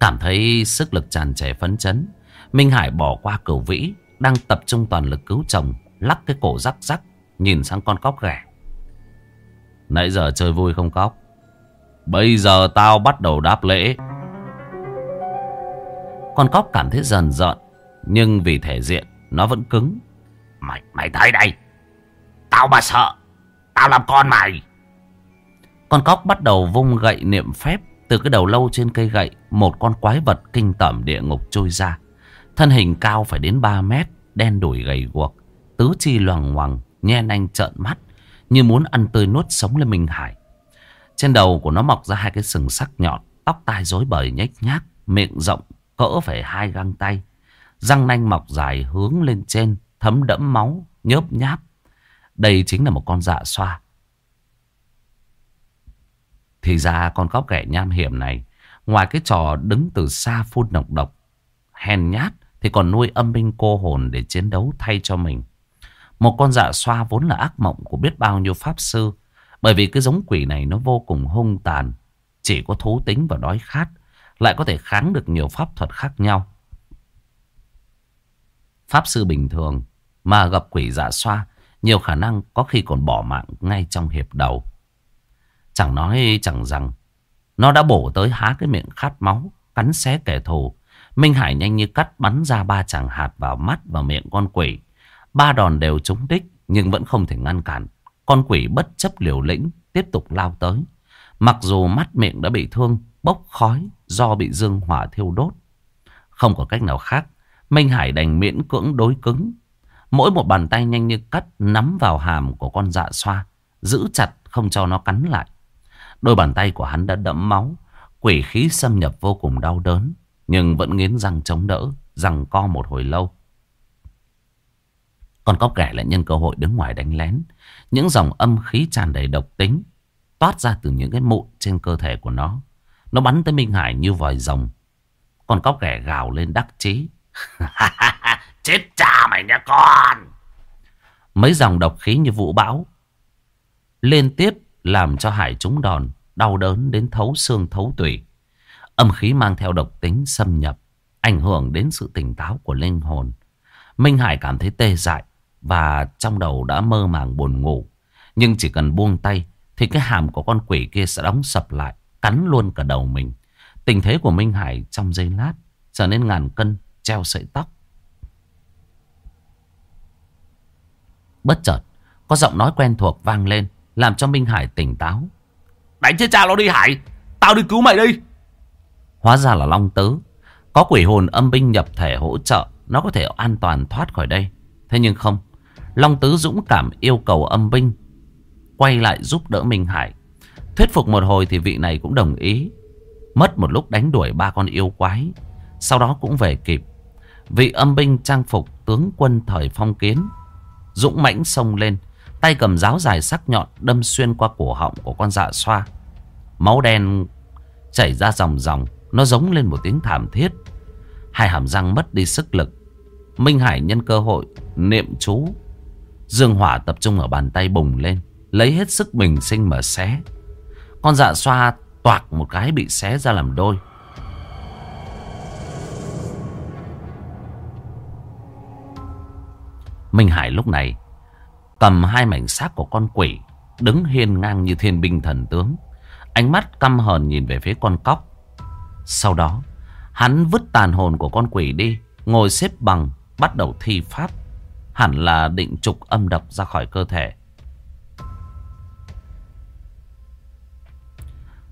Cảm thấy sức lực tràn trề phấn chấn, Minh Hải bỏ qua cửu vĩ, đang tập trung toàn lực cứu chồng, lắc cái cổ rắc rắc, nhìn sang con cóc ghẻ. Nãy giờ chơi vui không cóc? Bây giờ tao bắt đầu đáp lễ. Con cóc cảm thấy dần dợn, nhưng vì thể diện, nó vẫn cứng. Mày, mày tới đây. Tao mà sợ. Tao làm con mày. Con cóc bắt đầu vung gậy niệm phép. Từ cái đầu lâu trên cây gậy, một con quái vật kinh tởm địa ngục trôi ra. Thân hình cao phải đến 3 mét, đen đuổi gầy guộc. Tứ chi loằng ngoằng, nhen anh trợn mắt, như muốn ăn tươi nuốt sống lên Minh Hải. Trên đầu của nó mọc ra hai cái sừng sắc nhọn, tóc tai rối bời nhếch nhác, miệng rộng cỡ phải hai găng tay. Răng nanh mọc dài hướng lên trên, thấm đẫm máu, nhớp nháp. Đây chính là một con dạ xoa. Thì ra con cóc ghẻ nham hiểm này, ngoài cái trò đứng từ xa phun độc độc, hèn nhát, thì còn nuôi âm binh cô hồn để chiến đấu thay cho mình. Một con dạ xoa vốn là ác mộng của biết bao nhiêu pháp sư, bởi vì cái giống quỷ này nó vô cùng hung tàn, chỉ có thú tính và đói khát, lại có thể kháng được nhiều pháp thuật khác nhau. Pháp sư bình thường mà gặp quỷ dạ xoa, nhiều khả năng có khi còn bỏ mạng ngay trong hiệp đầu. Chẳng nói chẳng rằng, Nó đã bổ tới há cái miệng khát máu, Cắn xé kẻ thù. Minh Hải nhanh như cắt bắn ra ba chàng hạt vào mắt và miệng con quỷ. Ba đòn đều trúng đích, Nhưng vẫn không thể ngăn cản. Con quỷ bất chấp liều lĩnh, Tiếp tục lao tới. Mặc dù mắt miệng đã bị thương, Bốc khói, do bị dương hỏa thiêu đốt. Không có cách nào khác, Minh Hải đành miễn cưỡng đối cứng Mỗi một bàn tay nhanh như cắt Nắm vào hàm của con dạ xoa, Giữ chặt không cho nó cắn lại Đôi bàn tay của hắn đã đẫm máu. Quỷ khí xâm nhập vô cùng đau đớn. Nhưng vẫn nghiến răng chống đỡ. Răng co một hồi lâu. Con cóc ghẻ lại nhân cơ hội đứng ngoài đánh lén. Những dòng âm khí tràn đầy độc tính. Toát ra từ những cái mụn trên cơ thể của nó. Nó bắn tới Minh Hải như vòi rồng. Con cóc ghẻ gào lên đắc chí. [laughs] Chết cha mày nha con. Mấy dòng độc khí như vũ bão. Liên tiếp làm cho Hải trúng đòn. Đau đớn đến thấu xương, thấu tủy. Âm khí mang theo độc tính xâm nhập. Ảnh hưởng đến sự tỉnh táo của linh hồn. Minh Hải cảm thấy tê dại. Và trong đầu đã mơ màng buồn ngủ. Nhưng chỉ cần buông tay. Thì cái hàm của con quỷ kia sẽ đóng sập lại. Cắn luôn cả đầu mình. Tình thế của Minh Hải trong giây lát trở nên ngàn cân, treo sợi tóc. Bất chợt, có giọng nói quen thuộc vang lên, làm cho Minh Hải tỉnh táo. Đánh chết cha nó đi Hải, tao đi cứu mày đi. Hóa ra là Long Tứ. Có quỷ hồn âm binh nhập thể hỗ trợ, nó có thể an toàn thoát khỏi đây. Thế nhưng không, Long Tứ dũng cảm yêu cầu âm binh quay lại giúp đỡ Minh Hải. Thuyết phục một hồi thì vị này cũng đồng ý. Mất một lúc đánh đuổi ba con yêu quái Sau đó cũng về kịp Vị âm binh trang phục tướng quân thời phong kiến Dũng mãnh xông lên, Tay cầm giáo dài sắc nhọn Đâm xuyên qua cổ họng của con dạ xoa. Máu đen chảy ra dòng dòng, Nó giống lên một tiếng thảm thiết. Hai hàm răng mất đi sức lực. Minh Hải nhân cơ hội, Niệm chú. Dương hỏa tập trung ở bàn tay bùng lên, Lấy hết sức bình sinh mà xé. Con dạ xoa toạc một cái bị xé ra làm đôi. Minh Hải lúc này cầm hai mảnh xác của con quỷ, đứng hiên ngang như thiên binh thần tướng. Ánh mắt căm hờn nhìn về phía con cóc. Sau đó, hắn vứt tàn hồn của con quỷ đi, ngồi xếp bằng, bắt đầu thi pháp. Hẳn là định trục âm độc ra khỏi cơ thể.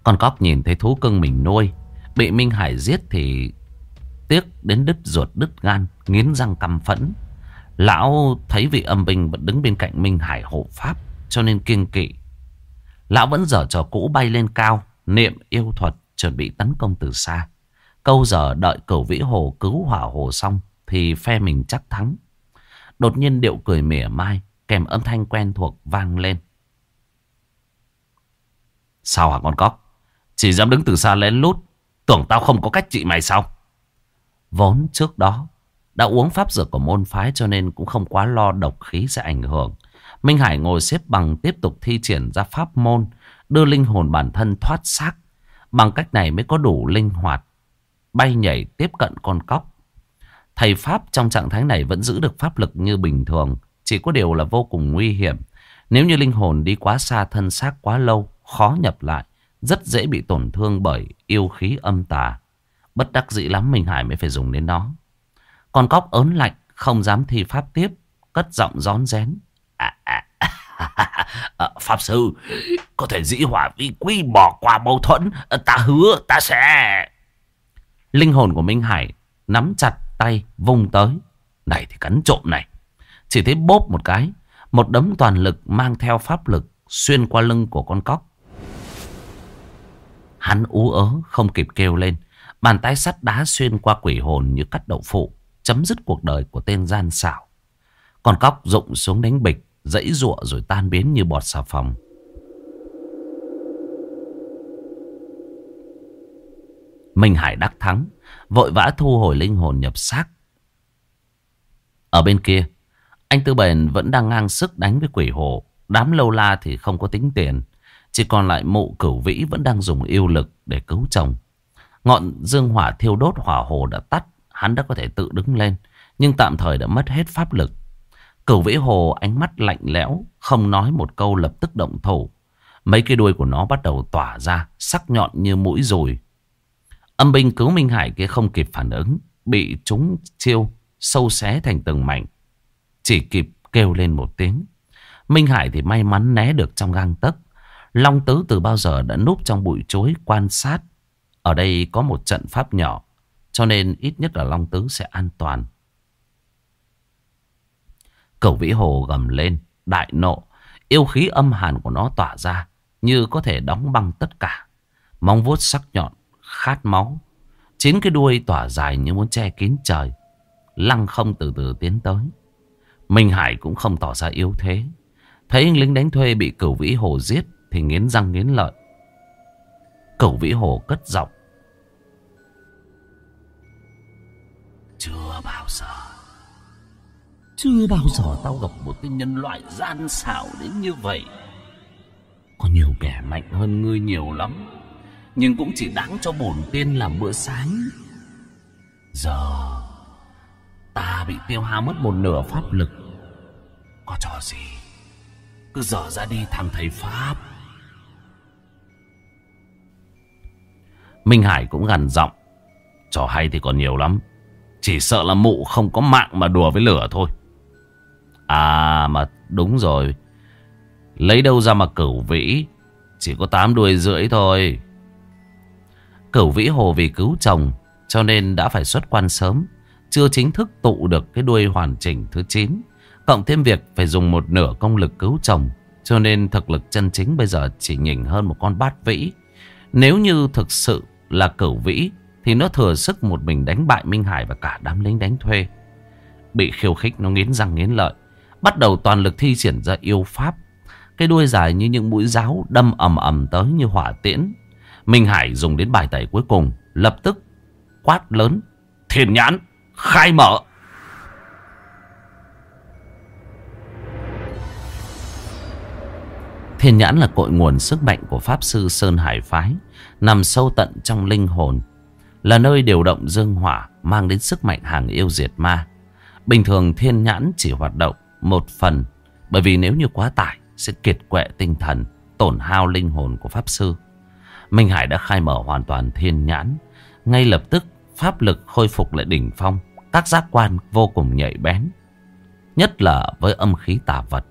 Con cóc nhìn thấy thú cưng mình nuôi, Bị Minh Hải giết thì Tiếc đến đứt ruột đứt gan, Nghiến răng căm phẫn Lão thấy vị âm binh vẫn đứng bên cạnh Minh Hải hộ pháp, Cho nên kiêng kỵ. Lão vẫn dở trò cũ bay lên cao, Niệm yêu thuật, chuẩn bị tấn công từ xa. Câu giờ đợi cửu vĩ hồ cứu hỏa hồ xong Thì phe mình chắc thắng. Đột nhiên điệu cười mỉa mai, Kèm âm thanh quen thuộc vang lên. Sao hả con cóc? Chỉ dám đứng từ xa lén lút, Tưởng tao không có cách trị mày sao? Vốn trước đó đã uống pháp dược của môn phái Cho nên cũng không quá lo độc khí sẽ ảnh hưởng Minh Hải ngồi xếp bằng Tiếp tục thi triển ra pháp môn, Đưa linh hồn bản thân thoát xác Bằng cách này mới có đủ linh hoạt Bay nhảy tiếp cận con cóc Thầy Pháp trong trạng thái này Vẫn giữ được pháp lực như bình thường, Chỉ có điều là vô cùng nguy hiểm Nếu như linh hồn đi quá xa, thân xác quá lâu, Khó nhập lại, rất dễ bị tổn thương bởi yêu khí âm tà. Bất đắc dĩ lắm, Minh Hải mới phải dùng đến nó. Con cóc ớn lạnh, không dám thi pháp tiếp, cất giọng rón rén. À, à, à, [laughs] Pháp sư, có thể dĩ hỏa vi quy bỏ qua mâu thuẫn, ta hứa ta sẽ... Linh hồn của Minh Hải nắm chặt tay vung tới. Này thì cắn trộm này. Chỉ thấy bốp một cái, một đấm toàn lực mang theo pháp lực xuyên qua lưng của con cóc. Hắn ú ớ không kịp kêu lên. Bàn tay sắt đá xuyên qua quỷ hồn như cắt đậu phụ. Chấm dứt cuộc đời của tên gian xảo. Con cóc rụng xuống đánh bịch. Dãy ruộng rồi tan biến như bọt xà phòng. Minh Hải đắc thắng. Vội vã thu hồi linh hồn nhập xác. Ở bên kia. Anh Tư Bền vẫn đang ngang sức đánh với quỷ hồ. Đám lâu la thì không có tính tiền. Chỉ còn lại mụ cửu vĩ vẫn đang dùng yêu lực để cứu chồng. Ngọn dương hỏa thiêu đốt hỏa hồ đã tắt. Hắn đã có thể tự đứng lên. Nhưng tạm thời đã mất hết pháp lực. Cửu vĩ hồ ánh mắt lạnh lẽo. Không nói một câu lập tức động thủ. Mấy cái đuôi của nó bắt đầu tỏa ra. Sắc nhọn như mũi rồi. Âm binh cứu Minh Hải kia không kịp phản ứng. Bị chúng chiêu, sâu xé thành từng mảnh. Chỉ kịp kêu lên một tiếng. Minh Hải thì may mắn né được trong gang tấc. Long Tứ từ bao giờ đã núp trong bụi chối quan sát. Ở đây có một trận pháp nhỏ. Cho nên ít nhất là Long Tứ sẽ an toàn. Cẩu vĩ hồ gầm lên. Đại nộ. Yêu khí âm hàn của nó tỏa ra. Như có thể đóng băng tất cả. Móng vuốt sắc nhọn. Khát máu. Chín cái đuôi tỏa dài như muốn che kín trời. Lăng không từ từ tiến tới. Minh Hải cũng không tỏ ra yếu thế. Thấy lính đánh thuê bị cửu vĩ hồ giết thì nghiến răng nghiến lợi. Cẩu vĩ hồ cất giọng. Chưa bao giờ. Chưa bao giờ. Tao gặp một cái nhân loại gian xảo đến như vậy. Có nhiều kẻ mạnh hơn ngươi nhiều lắm Nhưng cũng chỉ đáng cho bổn tiên làm bữa sáng. Giờ Ta bị tiêu hao mất một nửa pháp lực. Có trò gì? Cứ dở ra đi thằng thầy Pháp. Minh Hải cũng gằn giọng. Trò hay thì còn nhiều lắm chỉ sợ là mụ không có mạng mà đùa với lửa thôi. À mà đúng rồi. Lấy đâu ra mà cửu vĩ? Chỉ có tám đuôi rưỡi thôi. Cửu vĩ hồ vì cứu chồng, Cho nên đã phải xuất quan sớm. Chưa chính thức tụ được cái đuôi hoàn chỉnh thứ 9 Cộng thêm việc phải dùng một nửa công lực cứu chồng, Cho nên thực lực chân chính bây giờ chỉ nhỉnh hơn một con bát vĩ. Nếu như thực sự là cửu vĩ thì nó thừa sức một mình đánh bại Minh Hải và cả đám lính đánh thuê. Bị khiêu khích, nó nghiến răng nghiến lợi, Bắt đầu toàn lực thi triển ra yêu pháp. Cái đuôi dài như những mũi giáo đâm ầm ầm tới như hỏa tiễn. Minh Hải dùng đến bài tẩy cuối cùng, Lập tức quát lớn, Thiên nhãn, khai mở! Thiên nhãn là cội nguồn sức mạnh của Pháp Sư Sơn Hải Phái, Nằm sâu tận trong linh hồn. Là nơi điều động dương hỏa Mang đến sức mạnh hàng yêu diệt ma. Bình thường thiên nhãn chỉ hoạt động Một phần, Bởi vì nếu như quá tải, Sẽ kiệt quệ tinh thần, Tổn hao linh hồn của Pháp Sư. Minh Hải đã khai mở hoàn toàn thiên nhãn, Ngay lập tức Pháp lực khôi phục lại đỉnh phong, Các giác quan vô cùng nhạy bén, Nhất là với âm khí tà vật.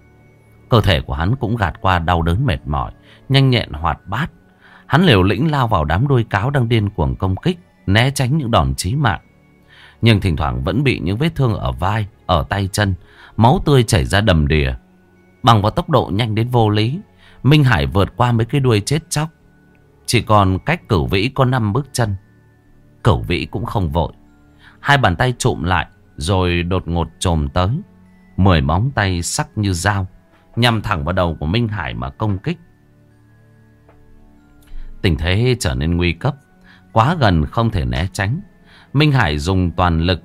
Cơ thể của hắn cũng gạt qua đau đớn mệt mỏi, Nhanh nhẹn hoạt bát. Hắn liều lĩnh lao vào đám đuôi cáo đang điên cuồng công kích Né tránh những đòn chí mạng. Nhưng thỉnh thoảng vẫn bị những vết thương ở vai, Ở tay chân, Máu tươi chảy ra đầm đìa. Bằng vào tốc độ nhanh đến vô lý, Minh Hải vượt qua mấy cái đuôi chết chóc. Chỉ còn cách cửu vĩ có 5 bước chân. Cửu vĩ cũng không vội. Hai bàn tay trụm lại, Rồi đột ngột trồm tới. Mười móng tay sắc như dao, Nhằm thẳng vào đầu của Minh Hải mà công kích. Tình thế trở nên nguy cấp. Quá gần không thể né tránh. Minh Hải dùng toàn lực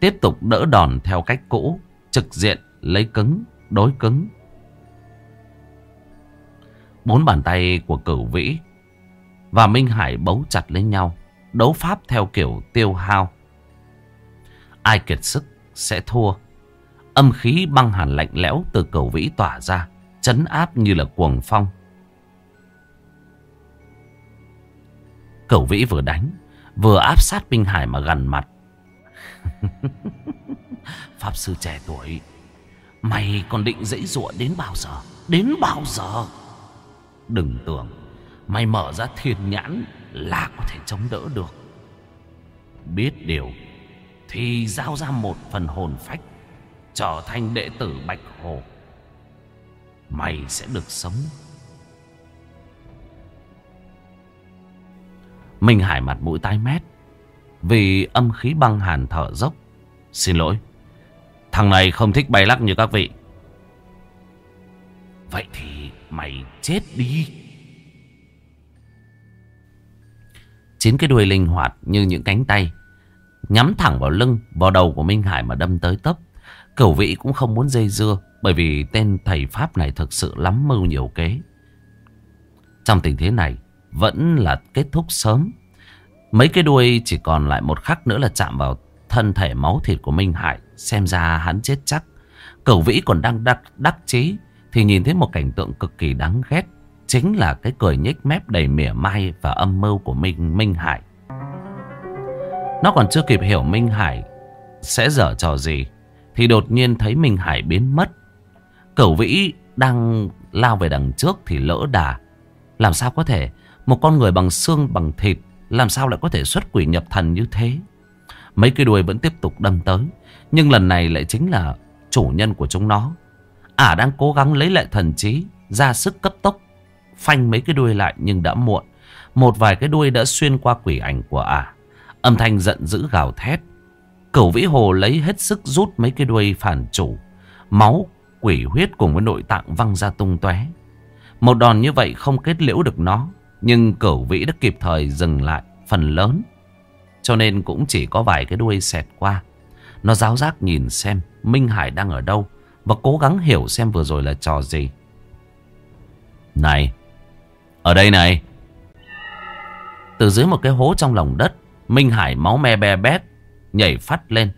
Tiếp tục đỡ đòn theo cách cũ Trực diện lấy cứng Đối cứng. Bốn bàn tay của cửu vĩ Và Minh Hải bấu chặt lấy nhau Đấu pháp theo kiểu tiêu hao. Ai kiệt sức sẽ thua. Âm khí băng hàn lạnh lẽo từ cầu vĩ tỏa ra, chấn áp như là cuồng phong. Cầu vĩ vừa đánh, vừa áp sát Minh Hải mà gần mặt. [laughs] Pháp sư trẻ tuổi, mày còn định dãy dụa đến bao giờ? Đến bao giờ? Đừng tưởng mày mở ra thiên nhãn là có thể chống đỡ được. Biết điều thì giao ra một phần hồn phách trở thành đệ tử Bạch Hồ. Mày sẽ được sống. Minh Hải mặt mũi tái mét. Vì âm khí băng hàn thở dốc. Xin lỗi. Thằng này không thích bay lắc như các vị. Vậy thì mày chết đi. Chín cái đuôi linh hoạt như những cánh tay. Nhắm thẳng vào lưng, vào đầu của Minh Hải mà đâm tới tấp. Cửu vĩ cũng không muốn dây dưa Bởi vì tên thầy Pháp này thực sự lắm mưu nhiều kế Trong tình thế này vẫn là kết thúc sớm. Mấy cái đuôi chỉ còn lại một khắc nữa là chạm vào thân thể máu thịt của Minh Hải Xem ra hắn chết chắc. Cửu vĩ còn đang đắc, đắc chí Thì nhìn thấy một cảnh tượng cực kỳ đáng ghét Chính là cái cười nhếch mép đầy mỉa mai Và âm mưu của Minh, Minh Hải. Nó còn chưa kịp hiểu Minh Hải Sẽ dở trò gì thì đột nhiên thấy Minh Hải biến mất. Cửu vĩ đang lao về đằng trước thì lỡ đà. Làm sao có thể? Một con người bằng xương bằng thịt Làm sao lại có thể xuất quỷ nhập thần như thế Mấy cái đuôi vẫn tiếp tục đâm tới Nhưng lần này lại chính là chủ nhân của chúng nó Ả à đang cố gắng lấy lại thần trí Ra sức cấp tốc Phanh mấy cái đuôi lại nhưng đã muộn Một vài cái đuôi đã xuyên qua quỷ ảnh của Ả à. Âm thanh giận dữ gào thét Cửu vĩ hồ lấy hết sức rút mấy cái đuôi phản chủ. Máu, quỷ huyết cùng với nội tạng văng ra tung tóe. Một đòn như vậy không kết liễu được nó. Nhưng cửu vĩ đã kịp thời dừng lại phần lớn. Cho nên cũng chỉ có vài cái đuôi xẹt qua. Nó giáo giác nhìn xem Minh Hải đang ở đâu Và cố gắng hiểu xem vừa rồi là trò gì. Này, Ở đây này. Từ dưới một cái hố trong lòng đất, Minh Hải máu me be bét, Nhảy phát lên.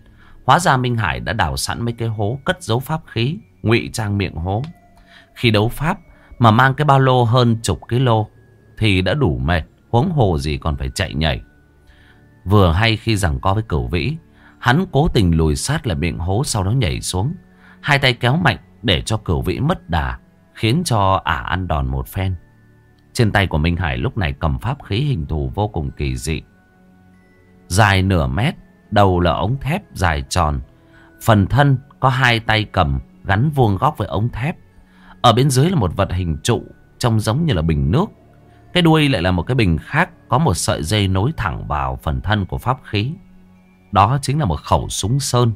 Hóa ra Minh Hải đã đào sẵn mấy cái hố Cất dấu pháp khí, ngụy trang miệng hố. Khi đấu pháp Mà mang cái ba lô hơn chục kg thì đã đủ mệt, Huống hồ gì còn phải chạy nhảy. Vừa hay khi rằng co với cửu vĩ, Hắn cố tình lùi sát lại miệng hố Sau đó nhảy xuống, Hai tay kéo mạnh để cho cửu vĩ mất đà, Khiến cho ả ăn đòn một phen. Trên tay của Minh Hải lúc này cầm pháp khí hình thù vô cùng kỳ dị. Dài nửa mét, Đầu là ống thép dài tròn, Phần thân có hai tay cầm Gắn vuông góc với ống thép. Ở bên dưới là một vật hình trụ, Trông giống như là bình nước. Cái đuôi lại là một cái bình khác Có một sợi dây nối thẳng vào phần thân của pháp khí. Đó chính là một khẩu súng sơn.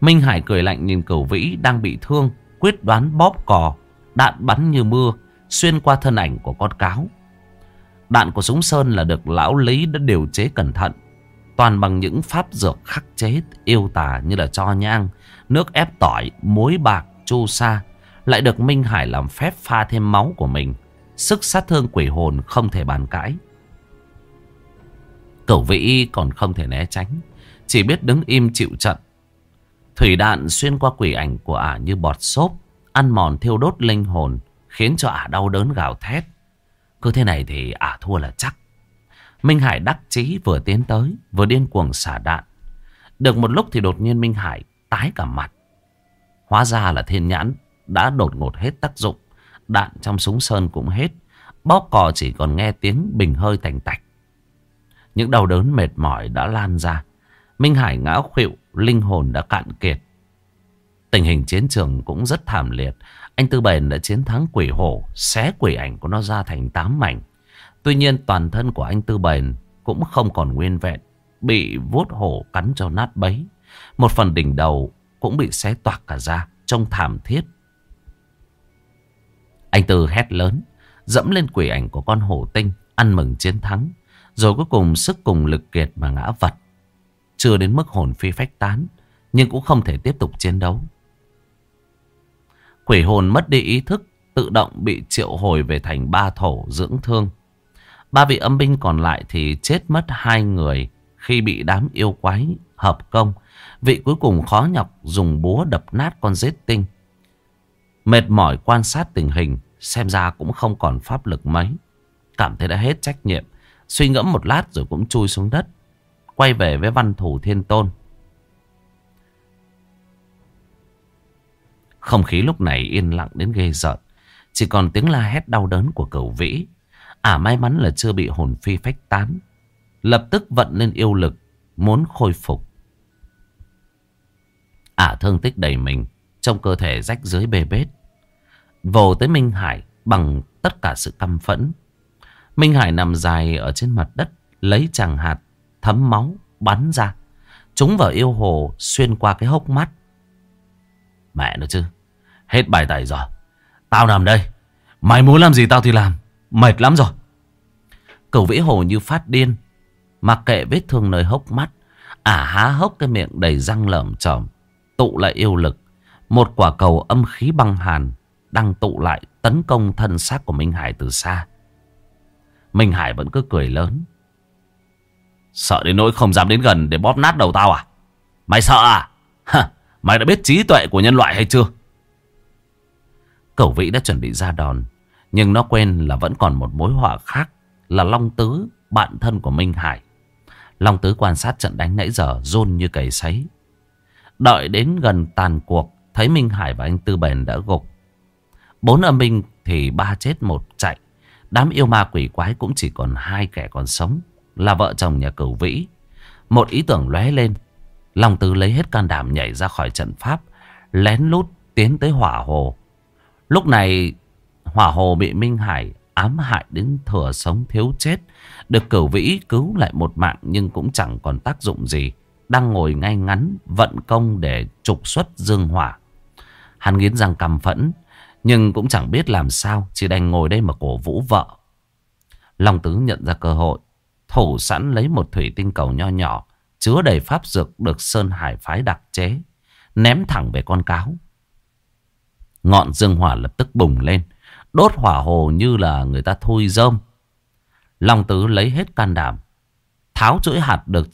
Minh Hải cười lạnh nhìn cửu vĩ đang bị thương Quyết đoán bóp cò Đạn bắn như mưa Xuyên qua thân ảnh của con cáo. Đạn của súng sơn là được lão Lý đã điều chế cẩn thận Toàn bằng những pháp dược khắc chế yêu tà như là cho nhang Nước ép tỏi, muối bạc, chu sa Lại được Minh Hải làm phép pha thêm máu của mình. Sức sát thương quỷ hồn không thể bàn cãi. Cẩu vĩ còn không thể né tránh, Chỉ biết đứng im chịu trận. Thủy đạn xuyên qua quỷ ảnh của ả như bọt xốp, Ăn mòn thiêu đốt linh hồn, Khiến cho ả đau đớn gào thét. Cứ thế này thì ả thua là chắc. Minh Hải đắc chí vừa tiến tới, Vừa điên cuồng xả đạn. Được một lúc thì đột nhiên Minh Hải tái cả mặt. Hóa ra là thiên nhãn Đã đột ngột hết tác dụng. Đạn trong súng sơn cũng hết, Bóp cò chỉ còn nghe tiếng bình hơi tành tạch. Những đau đớn mệt mỏi đã lan ra. Minh Hải ngã khuỵu, Linh hồn đã cạn kiệt. Tình hình chiến trường cũng rất thảm liệt. Anh Tư Bền đã chiến thắng quỷ hổ, Xé quỷ ảnh của nó ra thành tám mảnh. Tuy nhiên, toàn thân của anh Tư Bền Cũng không còn nguyên vẹn, Bị vuốt hổ cắn cho nát bấy. Một phần đỉnh đầu cũng bị xé toạc cả ra, Trông thảm thiết. Anh Tư hét lớn, Dẫm lên quỷ ảnh của con hổ tinh, Ăn mừng chiến thắng, Rồi cuối cùng sức cùng lực kiệt mà ngã vật. Chưa đến mức hồn phi phách tán, Nhưng cũng không thể tiếp tục chiến đấu. Quỷ hồn mất đi ý thức, Tự động bị triệu hồi về thành ba thổ dưỡng thương. Ba vị âm binh còn lại thì chết mất hai người Khi bị đám yêu quái hợp công. Vị cuối cùng khó nhọc dùng búa đập nát con rết tinh. Mệt mỏi quan sát tình hình, Xem ra cũng không còn pháp lực mấy. Cảm thấy đã hết trách nhiệm, Suy ngẫm một lát rồi cũng chui xuống đất, Quay về với văn thủ thiên tôn. Không khí lúc này yên lặng đến ghê rợn, Chỉ còn tiếng la hét đau đớn của cửu vĩ. À may mắn là chưa bị hồn phi phách tán, Lập tức vận lên yêu lực, Muốn khôi phục. Ả thương tích đầy mình, Trong cơ thể rách dưới bê bết Vồ tới Minh Hải Bằng tất cả sự căm phẫn. Minh Hải nằm dài ở trên mặt đất, Lấy chàng hạt Thấm máu bắn ra. Chúng vào yêu hồ xuyên qua cái hốc mắt. Mẹ nó chứ, Hết bài tẩy rồi. Tao nằm đây. Mày muốn làm gì tao thì làm. Mệt lắm rồi. Cầu vĩ hồ như phát điên, Mặc kệ vết thương nơi hốc mắt. Ả há hốc cái miệng đầy răng lởm chởm, Tụ lại yêu lực. Một quả cầu âm khí băng hàn đang tụ lại tấn công thân xác của Minh Hải từ xa. Minh Hải vẫn cứ cười lớn. Sợ đến nỗi không dám đến gần Để bóp nát đầu tao à? Mày sợ à? Hả, Mày đã biết trí tuệ của nhân loại hay chưa? Cẩu vĩ đã chuẩn bị ra đòn Nhưng nó quên là vẫn còn một mối họa khác Là Long Tứ Bạn thân của Minh Hải. Long Tứ quan sát trận đánh nãy giờ rôn như cầy sấy. Đợi đến gần tàn cuộc Thấy Minh Hải và anh Tư Bền đã gục Bốn âm binh thì ba chết một chạy. Đám yêu ma quỷ quái cũng chỉ còn hai kẻ còn sống Là vợ chồng nhà cửu vĩ. Một ý tưởng lóe lên. Long Tứ lấy hết can đảm nhảy ra khỏi trận pháp Lén lút tiến tới hỏa hồ. Lúc này hỏa hồ bị Minh Hải ám hại đến thừa sống thiếu chết. Được cửu vĩ cứu lại một mạng nhưng cũng chẳng còn tác dụng gì. Đang ngồi ngay ngắn vận công để trục xuất dương hỏa. Hắn nghiến răng căm phẫn, nhưng cũng chẳng biết làm sao, chỉ đành ngồi đây mà cổ vũ vợ. Long Tứ nhận ra cơ hội, Thủ sẵn lấy một thủy tinh cầu nho nhỏ. Chứa đầy pháp dược được Sơn Hải phái đặc chế. Ném thẳng về con cáo. Ngọn dương hỏa lập tức bùng lên. Đốt hỏa hồ như là người ta thui rơm. Long tứ lấy hết can đảm. Tháo chuỗi hạt được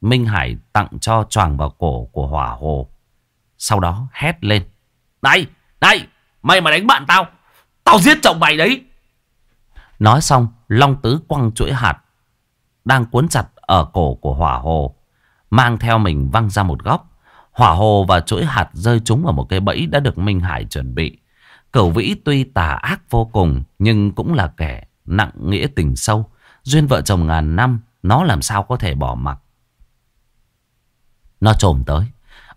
Minh Hải tặng cho choàng vào cổ của hỏa hồ. Sau đó hét lên. Này, này, mày mà đánh bạn tao. Tao giết chồng mày đấy. Nói xong, Long Tứ quăng chuỗi hạt. Đang cuốn chặt ở cổ của hỏa hồ. Mang theo mình văng ra một góc. Hỏa hồ và chuỗi hạt rơi trúng vào một cái bẫy đã được Minh Hải chuẩn bị. Cửu vĩ tuy tà ác vô cùng, nhưng cũng là kẻ nặng nghĩa tình sâu. Duyên vợ chồng ngàn năm, nó làm sao có thể bỏ mặc. Nó trồm tới.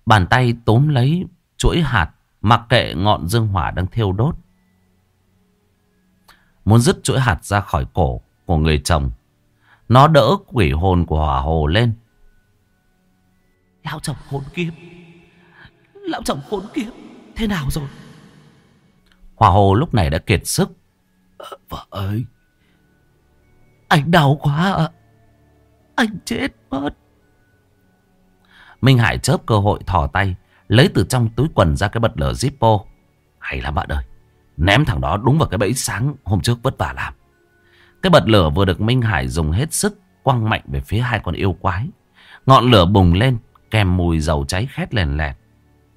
Bàn tay tóm lấy chuỗi hạt mặc kệ ngọn dương hỏa đang thiêu đốt. Muốn dứt chuỗi hạt ra khỏi cổ của người chồng. Nó đỡ quỷ hồn của hỏa hồ lên. Lão chồng hồn kiếp. Lão chồng hồn kiếp. Thế nào rồi? Hỏa hồ lúc này đã kiệt sức. Ờ, vợ ơi. Anh đau quá ạ. Anh chết mất. Minh Hải chớp cơ hội thò tay. Lấy từ trong túi quần ra cái bật lửa Zippo. Hay lắm bạn ơi. Ném thằng đó đúng vào cái bẫy sáng hôm trước vất vả làm. Cái bật lửa vừa được Minh Hải dùng hết sức quăng mạnh về phía hai con yêu quái. Ngọn lửa bùng lên kèm mùi dầu cháy khét lèn lẹt.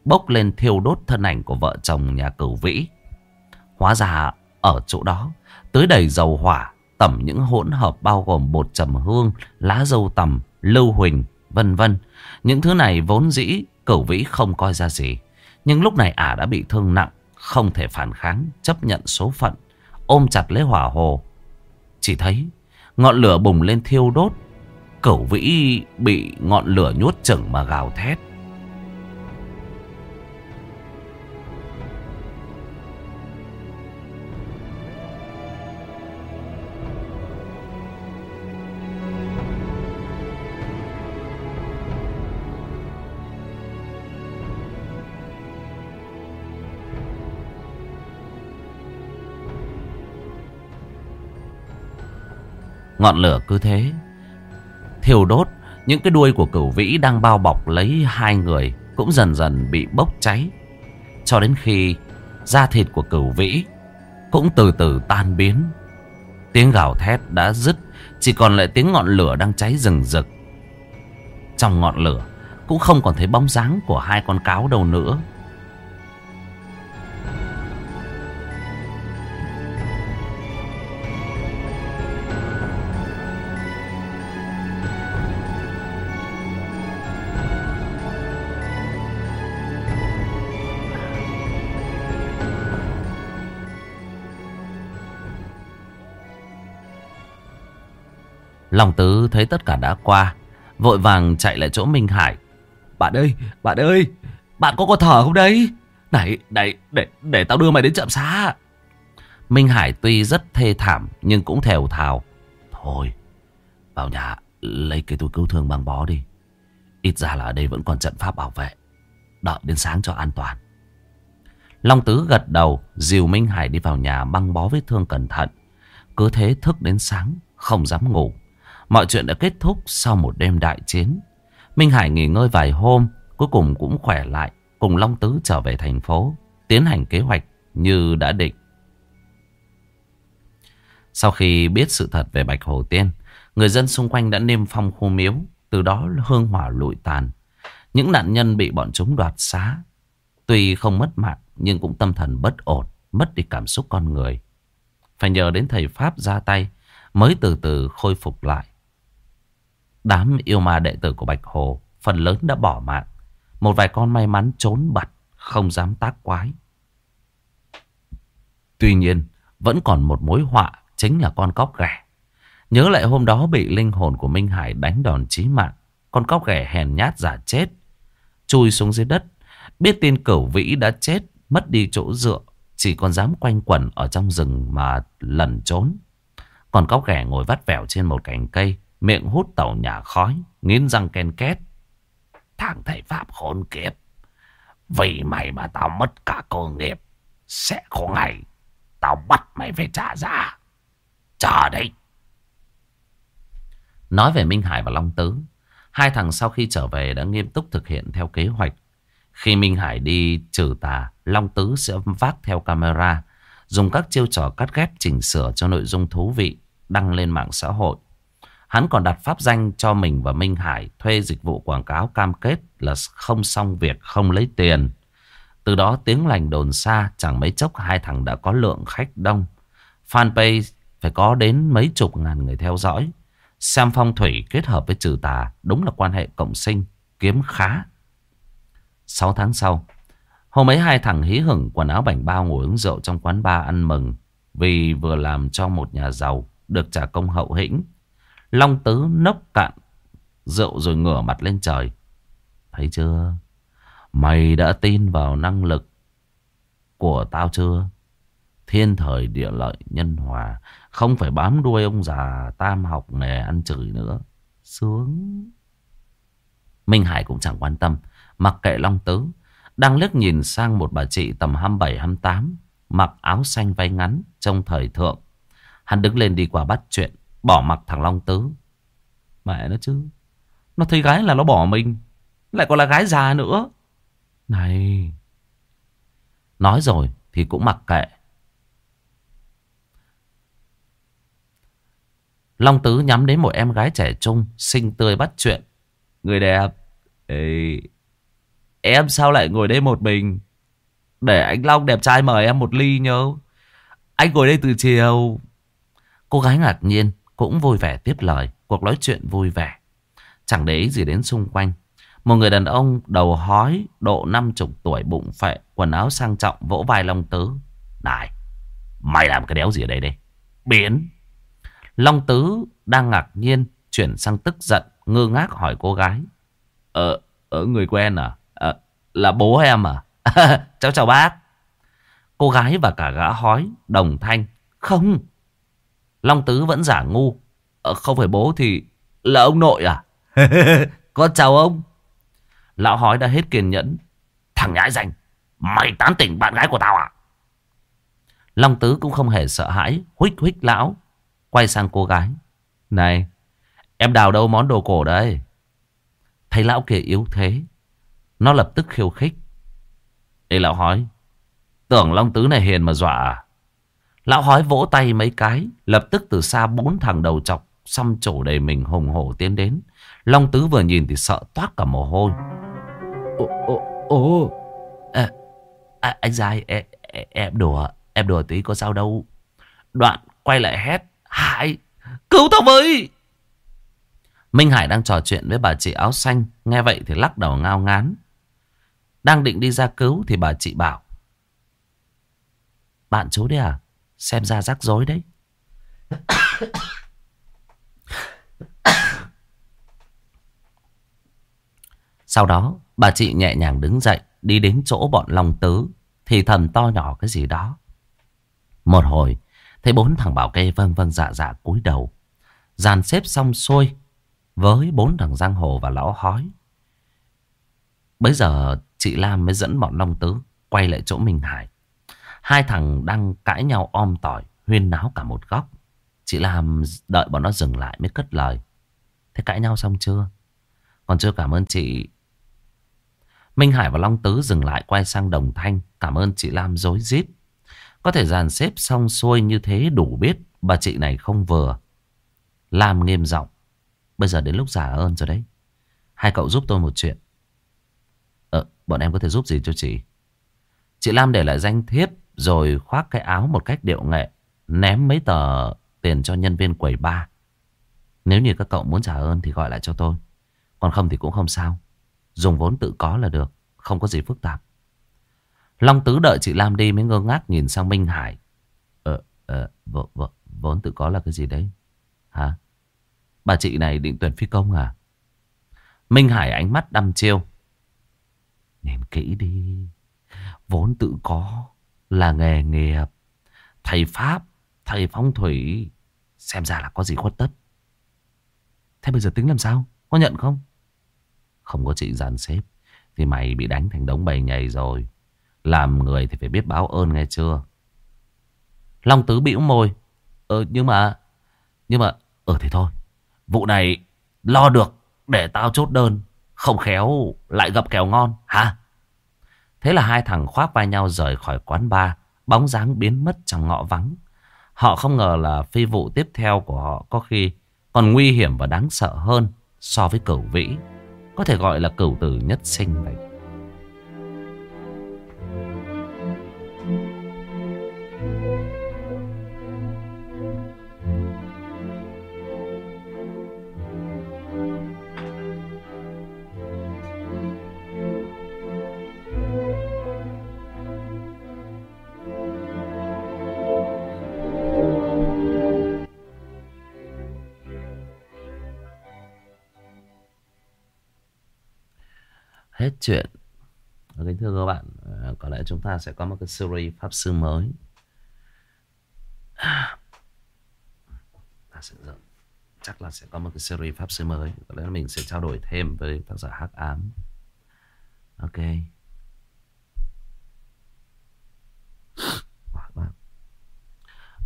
Bốc lên thiêu đốt thân ảnh của vợ chồng nhà cửu vĩ. Hóa ra ở chỗ đó tới đầy dầu hỏa tẩm những hỗn hợp bao gồm bột trầm hương, lá dâu tầm, lưu huỳnh, vân vân. Những thứ này vốn dĩ cửu vĩ không coi ra gì. Nhưng lúc này ả đã bị thương nặng, không thể phản kháng, chấp nhận số phận, ôm chặt lấy hỏa hồ. Chỉ thấy ngọn lửa bùng lên thiêu đốt, cửu vĩ bị ngọn lửa nhốt chừng mà gào thét. Ngọn lửa cứ thế. Thiêu đốt, Những cái đuôi của cửu vĩ đang bao bọc lấy hai người Cũng dần dần bị bốc cháy. Cho đến khi Da thịt của cửu vĩ Cũng từ từ tan biến. Tiếng gào thét đã dứt, Chỉ còn lại tiếng ngọn lửa đang cháy rừng rực. Trong ngọn lửa Cũng không còn thấy bóng dáng của hai con cáo đâu nữa. Long Tứ thấy tất cả đã qua Vội vàng chạy lại chỗ Minh Hải. Bạn ơi, bạn ơi Bạn có có thở không đấy Này, này, để, để tao đưa mày đến trạm xá. Minh Hải tuy rất thê thảm Nhưng cũng thèo thào. Thôi, vào nhà lấy cái túi cứu thương băng bó đi. Ít ra là ở đây vẫn còn trận pháp bảo vệ Đợi đến sáng cho an toàn. Long Tứ gật đầu Dìu Minh Hải đi vào nhà băng bó vết thương cẩn thận. Cứ thế thức đến sáng Không dám ngủ Mọi chuyện đã kết thúc sau một đêm đại chiến. Minh Hải nghỉ ngơi vài hôm, cuối cùng cũng khỏe lại, cùng Long Tứ trở về thành phố, tiến hành kế hoạch như đã định. Sau khi biết sự thật về Bạch Hồ Tiên, người dân xung quanh đã niêm phong khu miếu, từ đó hương hỏa lụi tàn. Những nạn nhân bị bọn chúng đoạt xá, tuy không mất mạng nhưng cũng tâm thần bất ổn, mất đi cảm xúc con người. Phải nhờ đến thầy Pháp ra tay mới từ từ khôi phục lại. Đám yêu ma đệ tử của Bạch Hồ phần lớn đã bỏ mạng. Một vài con may mắn trốn bật không dám tác quái. Tuy nhiên, vẫn còn một mối họa chính là con cóc ghẻ. Nhớ lại hôm đó bị linh hồn của Minh Hải đánh đòn chí mạng. Con cóc ghẻ hèn nhát giả chết. Chui xuống dưới đất. Biết tin cửu vĩ đã chết, mất đi chỗ dựa. Chỉ còn dám quanh quẩn ở trong rừng mà lẩn trốn. Còn cóc ghẻ ngồi vắt vẻo trên một cành cây. Miệng hút tàu nhà khói, Nghiến răng ken két. Thằng thầy Pháp khốn kiếp. Vì mày mà tao mất cả cơ nghiệp, Sẽ có ngày Tao bắt mày phải trả giá. Chờ đấy. Nói về Minh Hải và Long Tứ, Hai thằng sau khi trở về đã nghiêm túc thực hiện theo kế hoạch. Khi Minh Hải đi trừ tà, Long Tứ sẽ vác theo camera, Dùng các chiêu trò cắt ghép chỉnh sửa cho nội dung thú vị Đăng lên mạng xã hội. Hắn còn đặt pháp danh cho mình và Minh Hải thuê dịch vụ quảng cáo cam kết là không xong việc không lấy tiền. Từ đó tiếng lành đồn xa chẳng mấy chốc hai thằng đã có lượng khách đông. Fanpage phải có đến mấy chục ngàn người theo dõi. Xem phong thủy kết hợp với trừ tà đúng là quan hệ cộng sinh, kiếm khá. Sáu tháng sau, hôm ấy hai thằng hí hửng quần áo bảnh bao ngồi uống rượu trong quán bar ăn mừng. Vì vừa làm cho một nhà giàu được trả công hậu hĩnh. Long tứ nốc cạn, rượu rồi ngửa mặt lên trời. Thấy chưa? Mày đã tin vào năng lực của tao chưa? Thiên thời địa lợi nhân hòa. Không phải bám đuôi ông già tam học nè ăn chửi nữa. Sướng. Minh Hải cũng chẳng quan tâm. Mặc kệ Long Tứ. Đang liếc nhìn sang một bà chị tầm 27-28. Mặc áo xanh váy ngắn trong thời thượng. Hắn đứng lên đi qua bắt chuyện. Bỏ mặc thằng Long Tứ. Mẹ nó chứ. Nó thấy gái là nó bỏ mình. Lại còn là gái già nữa. Này. Nói rồi thì cũng mặc kệ. Long Tứ nhắm đến một em gái trẻ trung, xinh tươi bắt chuyện. Người đẹp. Ê, em sao lại ngồi đây một mình? Để anh Long đẹp trai mời em một ly nhớ. Anh ngồi đây từ chiều. Cô gái ngạc nhiên, cũng vui vẻ tiếp lời. Cuộc nói chuyện vui vẻ. Chẳng để ý gì đến xung quanh. Một người đàn ông đầu hói, độ năm chục tuổi bụng phệ, quần áo sang trọng, vỗ vai Long Tứ. Này, mày làm cái đéo gì ở đây đây? Biến. Long Tứ đang ngạc nhiên, chuyển sang tức giận, ngơ ngác hỏi cô gái. Ờ, ở người quen à? à là bố em à? [laughs] cháu chào bác. Cô gái và cả gã hói, đồng thanh. Không. Long Tứ vẫn giả ngu. Ờ, không phải bố thì là ông nội à? [laughs] Con chào ông. Lão hói đã hết kiên nhẫn. Thằng nhãi danh, mày tán tỉnh bạn gái của tao à? Long Tứ cũng không hề sợ hãi, huých huých lão. Quay sang cô gái. Này, em đào đâu món đồ cổ đây? Thấy lão kia yếu thế. Nó lập tức khiêu khích. Ê lão hói, tưởng Long Tứ này hiền mà dọa à? Lão hói vỗ tay mấy cái, lập tức từ xa bốn thằng đầu chọc, xăm trổ đầy mình hùng hổ tiến đến. Long Tứ vừa nhìn thì sợ toát cả mồ hôi. Ồ, ồ, ồ. À, à, anh Giai, em, em đùa, em đùa tí có sao đâu. Đoạn quay lại hét. Hải, cứu tao với. Minh Hải đang trò chuyện với bà chị áo xanh. Nghe vậy thì lắc đầu ngao ngán. Đang định đi ra cứu thì bà chị bảo. Bạn chú đấy à? Xem ra rắc rối đấy. Sau đó, bà chị nhẹ nhàng đứng dậy, đi đến chỗ bọn Long Tứ, thì thầm to nhỏ cái gì đó. Một hồi, thấy bốn thằng bảo kê vâng vâng dạ dạ cúi đầu. Dàn xếp xong xuôi, với bốn thằng giang hồ và lão hói. Bây giờ, chị Lam mới dẫn bọn Long Tứ quay lại chỗ Minh Hải. Hai thằng đang cãi nhau om tỏi, huyên náo cả một góc. Chị Lam đợi bọn nó dừng lại mới cất lời. Thế cãi nhau xong chưa? Còn chưa cảm ơn chị Minh Hải và Long Tứ dừng lại quay sang Đồng Thanh. Cảm ơn chị Lam dối rít Có thể dàn xếp xong xuôi như thế đủ biết bà chị này không vừa. Lam nghiêm giọng Bây giờ đến lúc giả ơn rồi đấy. Hai cậu giúp tôi một chuyện. Ờ, bọn em có thể giúp gì cho chị? Chị Lam để lại danh thiếp rồi khoác cái áo một cách điệu nghệ. Ném mấy tờ tiền cho nhân viên quầy ba. Nếu như các cậu muốn trả ơn thì gọi lại cho tôi. Còn không thì cũng không sao. Dùng vốn tự có là được Không có gì phức tạp Long Tứ đợi chị Lam đi mới ngơ ngác nhìn sang Minh Hải Ờ, ờ vợ, vợ, Vốn tự có là cái gì đấy Hả Bà chị này định tuyển phi công à Minh Hải ánh mắt đăm chiêu Nhìn kỹ đi Vốn tự có là nghề nghiệp, Thầy Pháp, Thầy phong thủy, Xem ra là có gì khuất tất. Thế bây giờ tính làm sao? Có nhận không? Không có chị dàn xếp, Thì mày bị đánh thành đống bầy nhầy rồi. Làm người thì phải biết báo ơn nghe chưa? Long Tứ bĩu môi. Ờ nhưng mà Nhưng mà Ờ thì thôi. Vụ này lo được để tao chốt đơn. Không khéo lại gặp kèo ngon, hả? Thế là hai thằng khoác vai nhau rời khỏi quán bar. Bóng dáng biến mất trong ngõ vắng. Họ không ngờ là phi vụ tiếp theo của họ có khi còn nguy hiểm và đáng sợ hơn so với cửu vĩ. Có thể gọi là cửu tử nhất sinh vậy. Hết chuyện. Kính thưa các bạn ờ, có lẽ chúng ta sẽ có một cái series pháp sư mới. Ta sẽ chắc là sẽ có một cái series pháp sư mới. Có lẽ mình sẽ trao đổi thêm với tác giả hắc ám. Ok.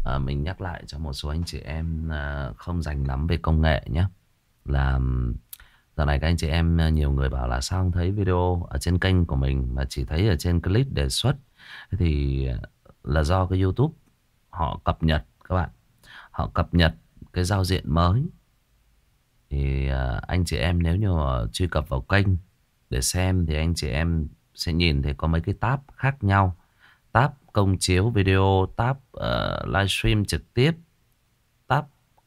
À, mình nhắc lại cho một số anh chị em à, không dành lắm về công nghệ nhé. Là Giờ này các anh chị em ờ, nhiều người bảo là sao không thấy video ở trên kênh của mình mà chỉ thấy ở trên clip đề xuất thì ờ, là do cái YouTube họ cập nhật các bạn. Họ cập nhật cái giao diện mới. Thì ờ, anh chị em nếu như mà truy cập vào kênh để xem thì anh chị em sẽ nhìn thấy có mấy cái tab khác nhau. Tab công chiếu video, tab uh, livestream trực tiếp, tab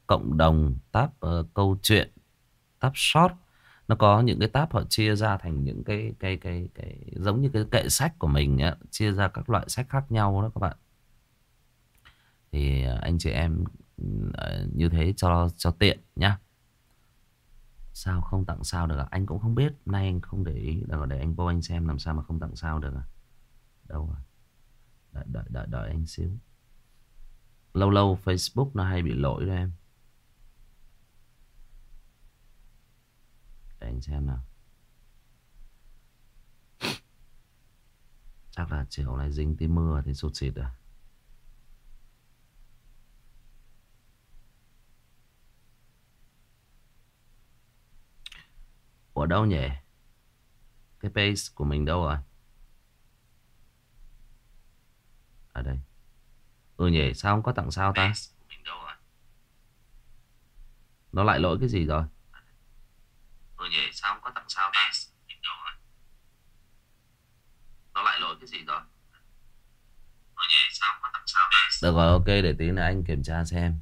cộng đồng, tab uh, câu chuyện, tab short nó có những cái tab họ chia ra thành những cái cái cái cái giống như cái kệ sách của mình ấy, chia ra các loại sách khác nhau đó các bạn. Thì à, anh chị em à, như thế cho cho tiện nhá. Sao không tặng sao được à? Anh cũng không biết. Nay anh không để ý. Đợi, để anh vô anh xem làm sao mà không tặng sao được à? Đâu rồi? Đợi, đợi, đợi, đợi anh xíu. Lâu lâu Facebook nó hay bị lỗi đó em. Để anh xem nào. Chắc là chiều này dính tí mưa thì sụt xịt à Ở đâu nhỉ? Cái base của mình đâu rồi? Ở đây. Ừ nhỉ sao không có tặng sao ta? Nó lại lỗi cái gì rồi Ừ nhỉ sao không có tặng sao ta? Nó lại lỗi cái gì rồi? Có sao ta? Được rồi ok để tí nữa anh kiểm tra xem.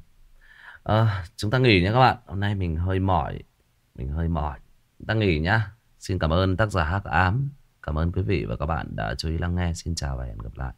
À, Chúng ta nghỉ nhé các bạn. Hôm nay mình hơi mỏi. Mình hơi mỏi. Chúng ta nghỉ nhá. Xin cảm ơn tác giả Hắc Ám. Cảm ơn quý vị và các bạn đã chú ý lắng nghe. Xin chào và hẹn gặp lại.